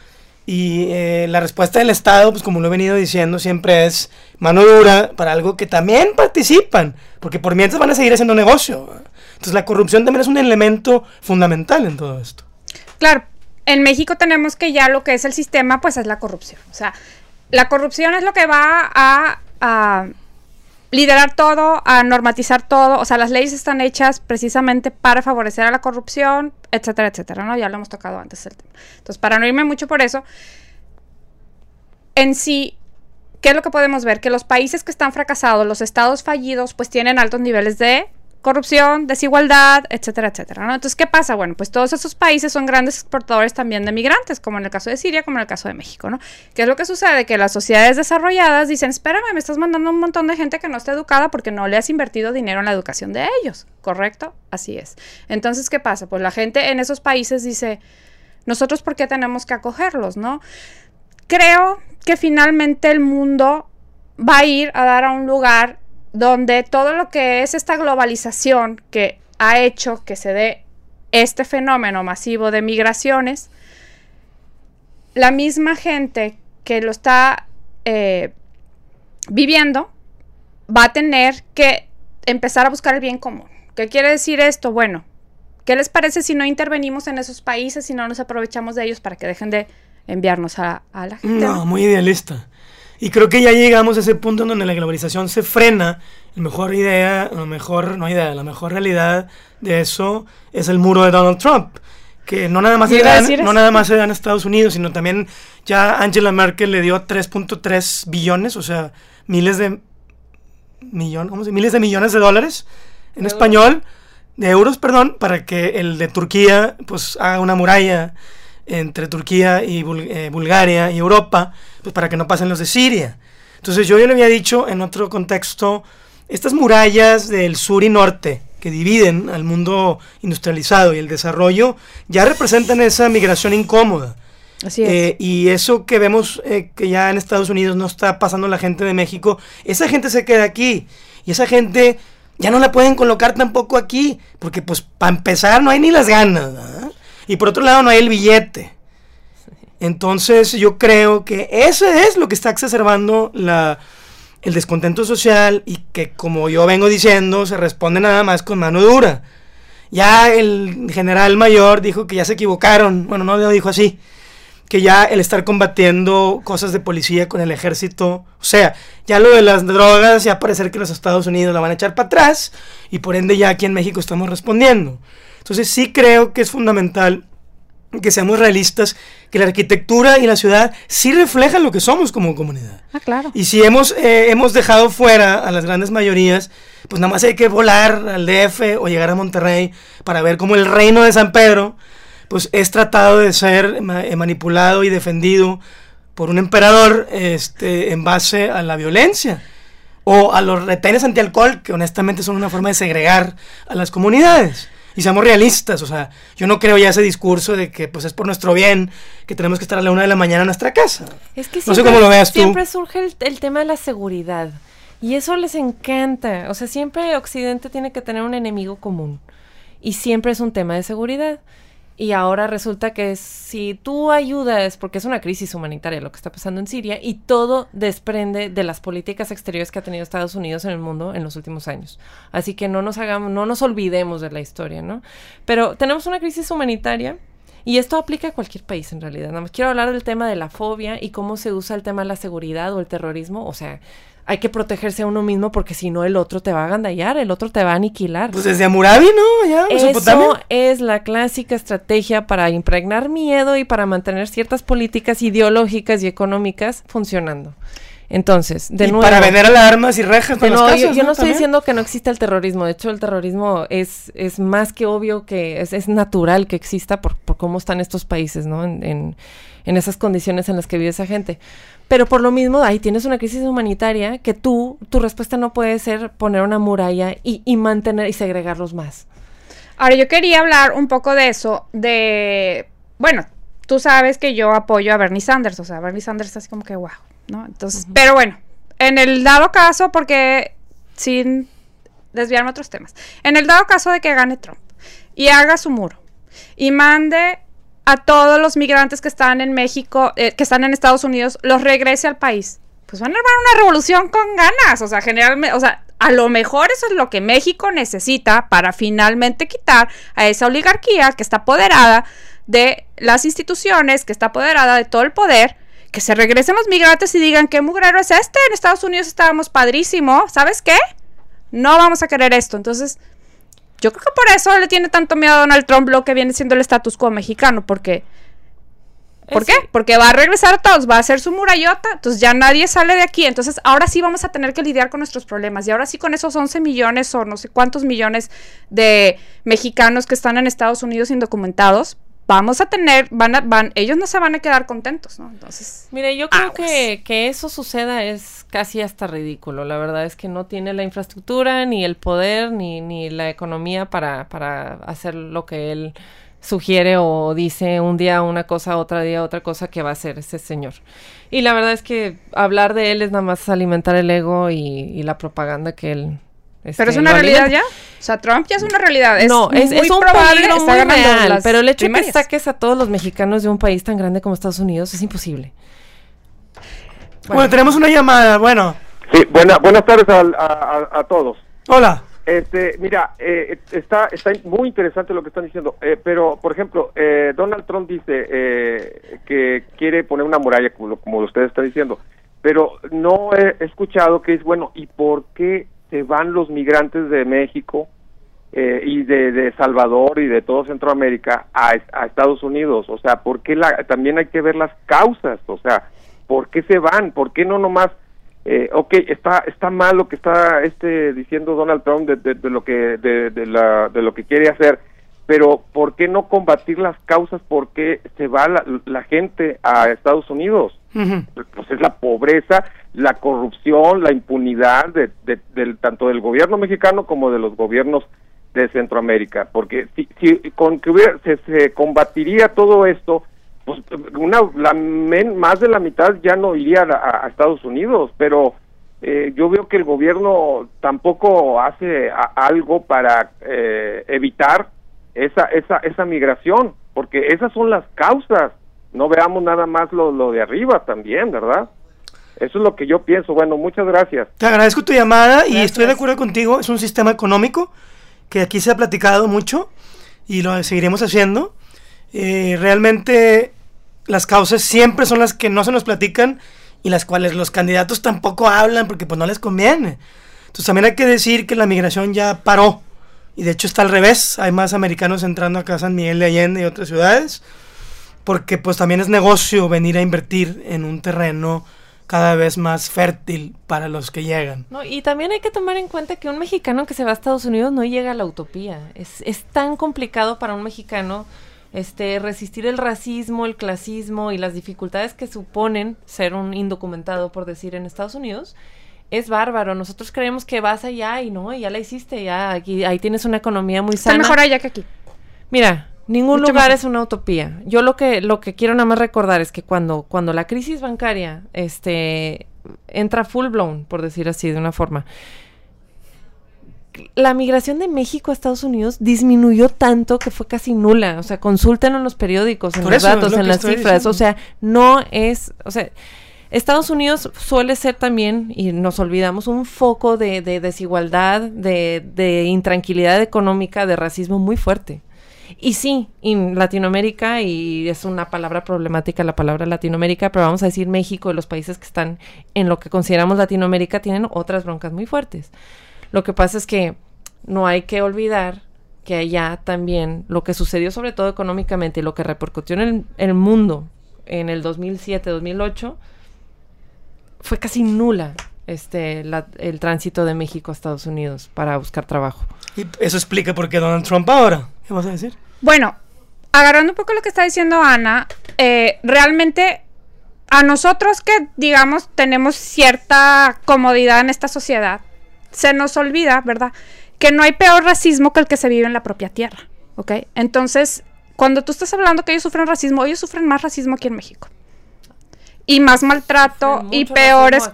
Y eh, la respuesta del Estado, pues como lo he venido diciendo, siempre es mano dura para algo que también participan, porque por mientras van a seguir haciendo negocio. Entonces la corrupción también es un elemento fundamental en todo esto. Claro, en México tenemos que ya lo que es el sistema, pues es la corrupción. O sea, la corrupción es lo que va a, a liderar todo, a normatizar todo. O sea, las leyes están hechas precisamente para favorecer a la corrupción, etcétera, etcétera, ¿no? Ya lo hemos tocado antes el tema. Entonces, para no irme mucho por eso, en sí, ¿qué es lo que podemos ver? Que los países que están fracasados, los estados fallidos, pues tienen altos niveles de corrupción, desigualdad, etcétera, etcétera. ¿no? Entonces, ¿qué pasa? Bueno, pues todos esos países son grandes exportadores también de migrantes, como en el caso de Siria, como en el caso de México, ¿no? ¿Qué es lo que sucede? Que las sociedades desarrolladas dicen, espérame, me estás mandando un montón de gente que no está educada porque no le has invertido dinero en la educación de ellos, ¿correcto? Así es. Entonces, ¿qué pasa? Pues la gente en esos países dice, nosotros, ¿por qué tenemos que acogerlos, no? Creo que finalmente el mundo va a ir a dar a un lugar donde todo lo que es esta globalización que ha hecho que se dé este fenómeno masivo de migraciones, la misma gente que lo está eh, viviendo va a tener que empezar a buscar el bien común. ¿Qué quiere decir esto? Bueno, ¿qué les parece si no intervenimos en esos países y no nos aprovechamos de ellos para que dejen de enviarnos a, a la gente? No, muy idealista. Y creo que ya llegamos a ese punto en donde la globalización se frena. La mejor idea, la mejor, no idea, la mejor realidad de eso es el muro de Donald Trump. Que no nada más, se da, no nada más se da en Estados Unidos, sino también ya Angela Merkel le dio 3.3 billones, o sea, miles de millones, miles de millones de dólares en español, de euros, perdón, para que el de Turquía pues haga una muralla entre Turquía y eh, Bulgaria y Europa, pues para que no pasen los de Siria. Entonces yo ya le había dicho en otro contexto estas murallas del sur y norte que dividen al mundo industrializado y el desarrollo ya representan esa migración incómoda. Así es. Eh, y eso que vemos eh, que ya en Estados Unidos no está pasando la gente de México, esa gente se queda aquí. Y esa gente ya no la pueden colocar tampoco aquí, porque pues para empezar no hay ni las ganas. ¿verdad? Y por otro lado no hay el billete. Entonces yo creo que eso es lo que está exacerbando la, el descontento social y que como yo vengo diciendo se responde nada más con mano dura. Ya el general mayor dijo que ya se equivocaron, bueno, no lo dijo así, que ya el estar combatiendo cosas de policía con el ejército, o sea, ya lo de las drogas ya parece que los Estados Unidos la van a echar para atrás y por ende ya aquí en México estamos respondiendo. Entonces sí creo que es fundamental que seamos realistas, que la arquitectura y la ciudad sí reflejan lo que somos como comunidad. Ah, claro. Y si hemos, eh, hemos dejado fuera a las grandes mayorías, pues nada más hay que volar al DF o llegar a Monterrey para ver cómo el reino de San Pedro, pues es tratado de ser ma- eh, manipulado y defendido por un emperador este, en base a la violencia. O a los retenes antialcohol, que honestamente son una forma de segregar a las comunidades. Y seamos realistas, o sea, yo no creo ya ese discurso de que pues es por nuestro bien que tenemos que estar a la una de la mañana en nuestra casa. Es que No sé siempre, cómo lo veas tú. siempre surge el, el tema de la seguridad. Y eso les encanta. O sea, siempre Occidente tiene que tener un enemigo común. Y siempre es un tema de seguridad. Y ahora resulta que si tú ayudas, porque es una crisis humanitaria lo que está pasando en Siria, y todo desprende de las políticas exteriores que ha tenido Estados Unidos en el mundo en los últimos años. Así que no nos hagamos, no nos olvidemos de la historia, ¿no? Pero tenemos una crisis humanitaria y esto aplica a cualquier país en realidad. Nada más quiero hablar del tema de la fobia y cómo se usa el tema de la seguridad o el terrorismo. O sea, hay que protegerse a uno mismo porque si no el otro te va a agandallar, el otro te va a aniquilar. Pues desde Hammurabi, ¿no? Allá, Eso es la clásica estrategia para impregnar miedo y para mantener ciertas políticas ideológicas y económicas funcionando. Entonces, de y nuevo. para vender alarmas y rejas para casas, yo, yo no, estoy También. diciendo que no exista el terrorismo. De hecho, el terrorismo es, es más que obvio que es, es natural que exista por, por cómo están estos países, ¿no? En, en, en esas condiciones en las que vive esa gente. Pero por lo mismo, ahí tienes una crisis humanitaria que tú, tu respuesta no puede ser poner una muralla y, y mantener y segregarlos más. Ahora, yo quería hablar un poco de eso, de, bueno, tú sabes que yo apoyo a Bernie Sanders, o sea, Bernie Sanders es así como que, wow, ¿no? Entonces, pero bueno, en el dado caso, porque sin desviarme a otros temas, en el dado caso de que gane Trump y haga su muro y mande a todos los migrantes que están en México, eh, que están en Estados Unidos, los regrese al país. Pues van a armar una revolución con ganas. O sea, generalmente, o sea, a lo mejor eso es lo que México necesita para finalmente quitar a esa oligarquía que está apoderada de las instituciones, que está apoderada de todo el poder. Que se regresen los migrantes y digan, ¿qué mugrero es este? En Estados Unidos estábamos padrísimo. ¿Sabes qué? No vamos a querer esto. Entonces, yo creo que por eso le tiene tanto miedo a Donald Trump lo que viene siendo el status quo mexicano, porque... ¿Por qué? Porque va a regresar a todos, va a hacer su murallota, entonces ya nadie sale de aquí, entonces ahora sí vamos a tener que lidiar con nuestros problemas y ahora sí con esos 11 millones o no sé cuántos millones de mexicanos que están en Estados Unidos indocumentados, vamos a tener, van a, van, ellos no se van a quedar contentos, ¿no? Entonces... Mire, yo creo que, que eso suceda es casi hasta ridículo. La verdad es que no tiene la infraestructura, ni el poder, ni, ni la economía para, para hacer lo que él sugiere o dice un día una cosa, otro día otra cosa que va a hacer ese señor. Y la verdad es que hablar de él es nada más alimentar el ego y, y la propaganda que él... Pero este, es una realidad ya. O sea, Trump ya es una realidad. Es no, es, muy es un probable peligro está muy real, pero el hecho de que saques a todos los mexicanos de un país tan grande como Estados Unidos es imposible. Bueno, tenemos una llamada, bueno. Sí, buena, buenas tardes a, a- a todos. Hola. Este, mira, eh, está, está muy interesante lo que están diciendo, eh, pero, por ejemplo, eh, Donald Trump dice eh, que quiere poner una muralla, como, lo- como ustedes están diciendo, pero no he escuchado que es, bueno, ¿y por qué se van los migrantes de México eh, y de, de Salvador y de todo Centroamérica a, a Estados Unidos? O sea, ¿por qué la, también hay que ver las causas? O sea, ¿por qué se van? ¿Por qué no nomás eh, ok, está está mal lo que está este diciendo Donald Trump de, de- de lo que de la, de lo que quiere hacer, pero ¿por qué no combatir las causas? ¿Por qué se va la, la gente a Estados Unidos? Pues es la pobreza, la corrupción, la impunidad de, de- del, tanto del gobierno mexicano como de los gobiernos de Centroamérica. Porque si, si con que hubiera, se, se combatiría todo esto, pues una, más de la mitad ya no iría a, Estados Unidos, pero eh, yo veo que el gobierno tampoco hace algo para eh, evitar esa, esa, esa migración, porque esas son las causas. No veamos nada más lo, lo de arriba también, ¿verdad? Eso es lo que yo pienso. Bueno, muchas gracias. Te agradezco tu llamada y estoy de acuerdo contigo. Es un sistema económico que aquí se ha platicado mucho y lo seguiremos haciendo. Eh, realmente las causas siempre son las que no se nos platican y las cuales los candidatos tampoco hablan porque pues no les conviene. Entonces también hay que decir que la migración ya paró y de hecho está al revés. Hay más americanos entrando acá a San Miguel de Allende y otras ciudades porque pues también es negocio venir a invertir en un terreno cada vez más fértil para los que llegan. No, y también hay que tomar en cuenta que un mexicano que se va a Estados Unidos no llega a la utopía. Es, es tan complicado para un mexicano este, resistir el racismo, el clasismo y las dificultades que suponen ser un indocumentado, por decir, en Estados Unidos. Es bárbaro. Nosotros creemos que vas allá y no, ya la hiciste, ya aquí, ahí tienes una economía muy Está sana. mejor allá que aquí. Mira, ningún Mucho lugar mejor. es una utopía. Yo lo que lo que quiero nada más recordar es que cuando cuando la crisis bancaria este entra full blown, por decir así de una forma, la migración de México a Estados Unidos disminuyó tanto que fue casi nula. O sea, consulten en los periódicos, en Por los datos, lo en las cifras. O sea, no es, o sea, Estados Unidos suele ser también, y nos olvidamos, un foco de, de desigualdad, de, de intranquilidad económica, de racismo muy fuerte. Y sí, en Latinoamérica, y es una palabra problemática la palabra Latinoamérica, pero vamos a decir México y los países que están en lo que consideramos Latinoamérica tienen otras broncas muy fuertes. Lo que pasa es que no hay que olvidar que allá también lo que sucedió sobre todo económicamente y lo que repercutió en el, el mundo en el 2007-2008 fue casi nula este la- el tránsito de México a Estados Unidos para buscar trabajo. Y eso explica por qué Donald Trump ahora. ¿Qué vas a decir? Bueno, agarrando un poco lo que está diciendo Ana, eh, realmente a nosotros que, digamos, tenemos cierta comodidad en esta sociedad, se nos olvida, ¿verdad? Que no hay peor racismo que el que se vive en la propia tierra, ¿ok? Entonces, cuando tú estás hablando que ellos sufren racismo, ellos sufren más racismo aquí en México. Y más maltrato y peores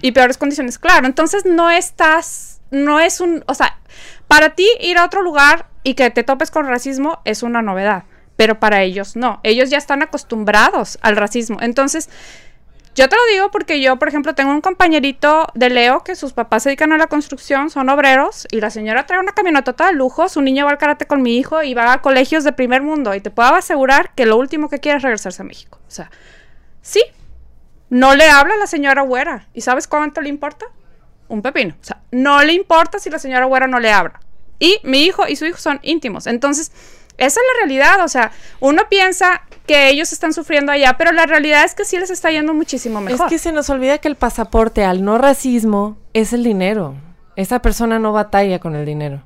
y peores condiciones. Claro, entonces no estás, no es un, o sea, para ti ir a otro lugar y que te topes con racismo es una novedad, pero para ellos no. Ellos ya están acostumbrados al racismo. Entonces, yo te lo digo porque yo, por ejemplo, tengo un compañerito de Leo que sus papás se dedican a la construcción, son obreros, y la señora trae una camionetota de lujo, su niño va al karate con mi hijo y va a colegios de primer mundo, y te puedo asegurar que lo último que quiere es regresarse a México. O sea, sí, no le habla a la señora Güera. ¿Y sabes cuánto le importa? Un pepino. O sea, no le importa si la señora Güera no le habla. Y mi hijo y su hijo son íntimos. Entonces, esa es la realidad. O sea, uno piensa que ellos están sufriendo allá, pero la realidad es que sí les está yendo muchísimo mejor. Es que se nos olvida que el pasaporte al no racismo es el dinero. Esa persona no batalla con el dinero.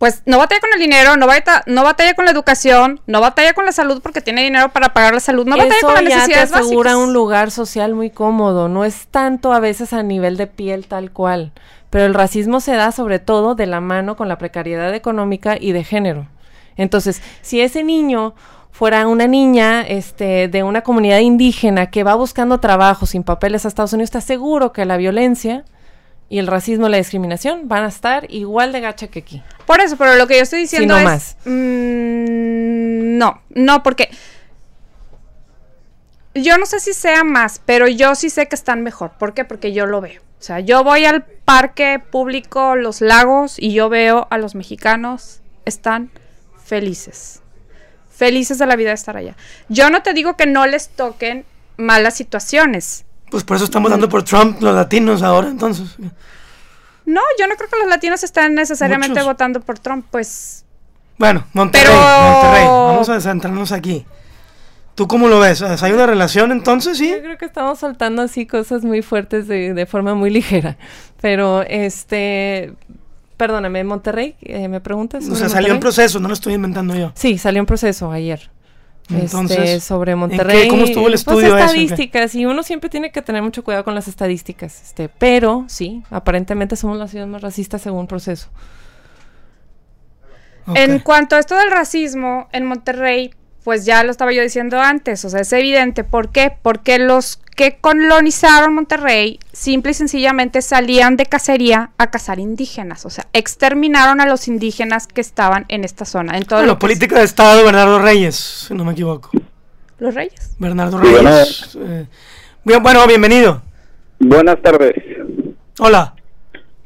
Pues no batalla con el dinero, no batalla, no batalla con la educación, no batalla con la salud porque tiene dinero para pagar la salud, no batalla Eso con las ya te necesidades asegura básicas. un lugar social muy cómodo. No es tanto a veces a nivel de piel tal cual. Pero el racismo se da sobre todo de la mano con la precariedad económica y de género. Entonces, si ese niño fuera una niña este, de una comunidad indígena que va buscando trabajo sin papeles a Estados Unidos, te aseguro que la violencia y el racismo y la discriminación van a estar igual de gacha que aquí. Por eso, pero lo que yo estoy diciendo no es. más. mm, no, no, porque. Yo no sé si sea más, pero yo sí sé que están mejor. ¿Por qué? Porque yo lo veo. O sea, yo voy al parque público, los lagos, y yo veo a los mexicanos están felices. Felices de la vida de estar allá. Yo no te digo que no les toquen malas situaciones. Pues por eso estamos dando por Trump los latinos ahora, entonces. No, yo no creo que los latinos estén necesariamente Muchos. votando por Trump, pues Bueno, Monterrey, Pero- Monterrey. Vamos a centrarnos aquí. ¿Tú cómo lo ves? ¿Hay una relación entonces, sí? Yo creo que estamos soltando así cosas muy fuertes de, de forma muy ligera. Pero, este, perdóname, Monterrey, eh, ¿me preguntas? O sea, salió Monterrey? proceso, no lo estoy inventando yo. Sí, salió en proceso ayer. Entonces, este, sobre ¿en qué? Monterrey. ¿Cómo estuvo el Pues, estudio qué? estadísticas, y uno siempre tiene que tener mucho cuidado con las estadísticas. Este, pero sí, aparentemente somos la ciudad más racista según proceso. En cuanto a esto del racismo en Monterrey, pues ya lo estaba yo diciendo antes, o sea, es evidente. ¿Por qué? Porque los que colonizaron Monterrey simple y sencillamente salían de cacería a cazar indígenas, o sea, exterminaron a los indígenas que estaban en esta zona. En todo Bueno, lo es- de Estado, Bernardo Reyes, si no me equivoco. los reyes. Bernardo. Reyes. eh, bien, bueno, bienvenido. Buenas tardes. Hola.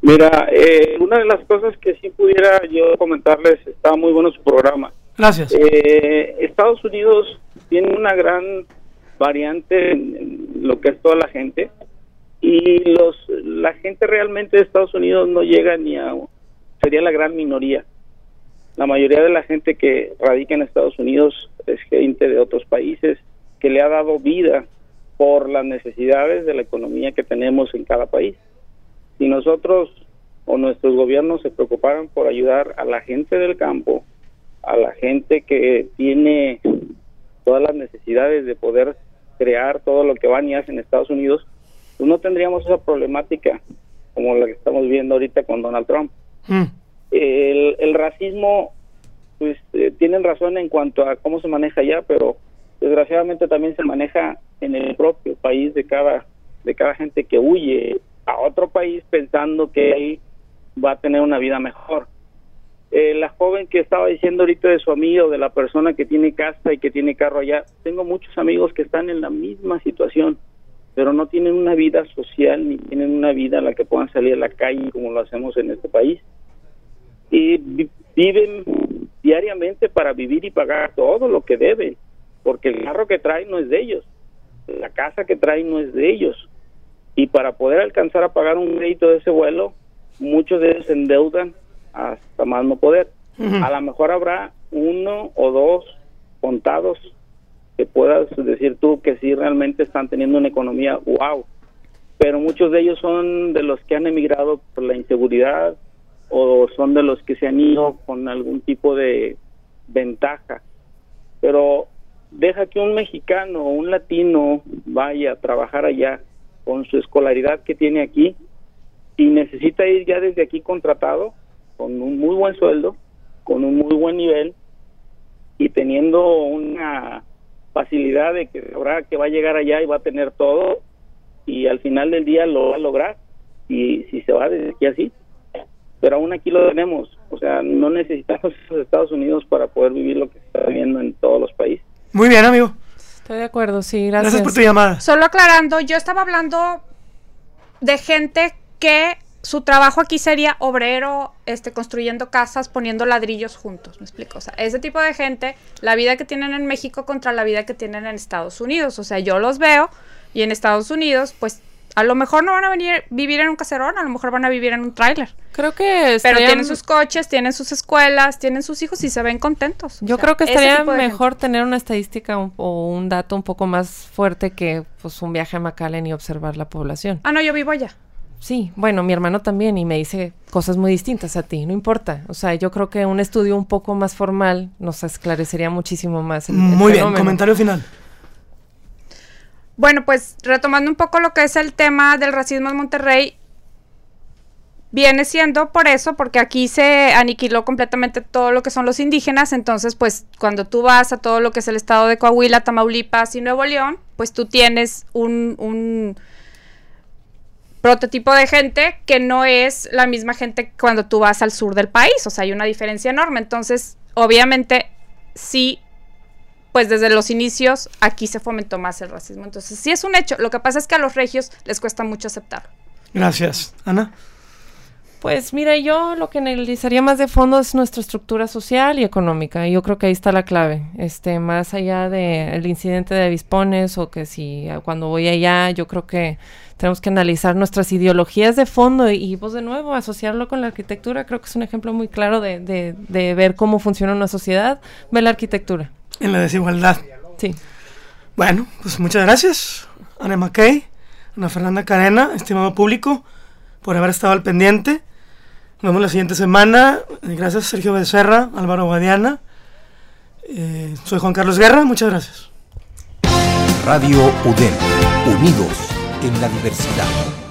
Mira, eh, una de las cosas que sí pudiera yo comentarles, está muy bueno su programa. Gracias. Eh, Estados Unidos tiene una gran variante en, lo que es toda la gente y los la gente realmente de Estados Unidos no llega ni a sería la gran minoría. La mayoría de la gente que radica en Estados Unidos es gente de otros países que le ha dado vida por las necesidades de la economía que tenemos en cada país. Si nosotros o nuestros gobiernos se preocuparan por ayudar a la gente del campo, a la gente que tiene todas las necesidades de poder crear todo lo que van y hacen en Estados Unidos, pues no tendríamos esa problemática como la que estamos viendo ahorita con Donald Trump. Mm. El, el racismo, pues eh, tienen razón en cuanto a cómo se maneja allá, pero desgraciadamente también se maneja en el propio país de cada de cada gente que huye a otro país pensando que ahí va a tener una vida mejor. Eh, la joven que estaba diciendo ahorita de su amigo, de la persona que tiene casa y que tiene carro allá, tengo muchos amigos que están en la misma situación, pero no tienen una vida social ni tienen una vida a la que puedan salir a la calle como lo hacemos en este país. Y vi- viven diariamente para vivir y pagar todo lo que deben, porque el carro que traen no es de ellos, la casa que traen no es de ellos. Y para poder alcanzar a pagar un crédito de ese vuelo, muchos de ellos se endeudan hasta más no poder. A lo mejor habrá uno o dos contados que puedas decir tú que sí realmente están teniendo una economía wow, pero muchos de ellos son de los que han emigrado por la inseguridad o son de los que se han ido con algún tipo de ventaja. Pero deja que un mexicano o un latino vaya a trabajar allá con su escolaridad que tiene aquí y necesita ir ya desde aquí contratado con un muy buen sueldo, con un muy buen nivel y teniendo una facilidad de que sabrá que va a llegar allá y va a tener todo y al final del día lo va a lograr y si se va desde aquí así pero aún aquí lo tenemos o sea no necesitamos esos Estados Unidos para poder vivir lo que se está viviendo en todos los países Muy bien, amigo. Estoy de acuerdo, sí, gracias. Gracias por tu llamada. Solo aclarando, yo estaba hablando de gente que su trabajo aquí sería obrero, este, construyendo casas, poniendo ladrillos juntos, me explico. O sea, ese tipo de gente, la vida que tienen en México contra la vida que tienen en Estados Unidos. O sea, yo los veo y en Estados Unidos, pues a lo mejor no van a venir vivir en un caserón, a lo mejor van a vivir en un tráiler. Creo que Pero tienen sus coches, tienen sus escuelas, tienen sus hijos y se ven contentos. Yo O sea, creo que estaría gente. mejor tener una estadística un- o un dato un poco más fuerte que pues un viaje a McAllen y observar la población. Ah, no, yo vivo allá. Sí, bueno, mi hermano también y me dice cosas muy distintas a ti, no importa. O sea, yo creo que un estudio un poco más formal nos esclarecería muchísimo más. el- el Muy bien, fenómeno. comentario final. Bueno, pues retomando un poco lo que es el tema del racismo en Monterrey, viene siendo por eso, porque aquí se aniquiló completamente todo lo que son los indígenas, entonces pues cuando tú vas a todo lo que es el estado de Coahuila, Tamaulipas y Nuevo León, pues tú tienes un, un prototipo de gente que no es la misma gente cuando tú vas al sur del país, o sea, hay una diferencia enorme, entonces obviamente sí pues desde los inicios aquí se fomentó más el racismo. Entonces, sí es un hecho. Lo que pasa es que a los regios les cuesta mucho aceptarlo. Gracias. Ana. Pues mira, yo lo que analizaría más de fondo es nuestra estructura social y económica. Y yo creo que ahí está la clave. Este, más allá del incidente de avispones o que si eh, cuando voy allá, yo creo que tenemos que analizar nuestras ideologías de fondo y, y, pues de nuevo asociarlo con la arquitectura. Creo que es un ejemplo muy claro de, de, de ver cómo funciona una sociedad, ver la arquitectura. En la desigualdad. Sí. Bueno, pues muchas gracias, Ana McKay, Ana Fernanda Cadena, estimado público, por haber estado al pendiente. Nos vemos la siguiente semana. Gracias, Sergio Becerra, Álvaro Guadiana. Eh, soy Juan Carlos Guerra, muchas gracias. Radio UDEM, unidos en la diversidad.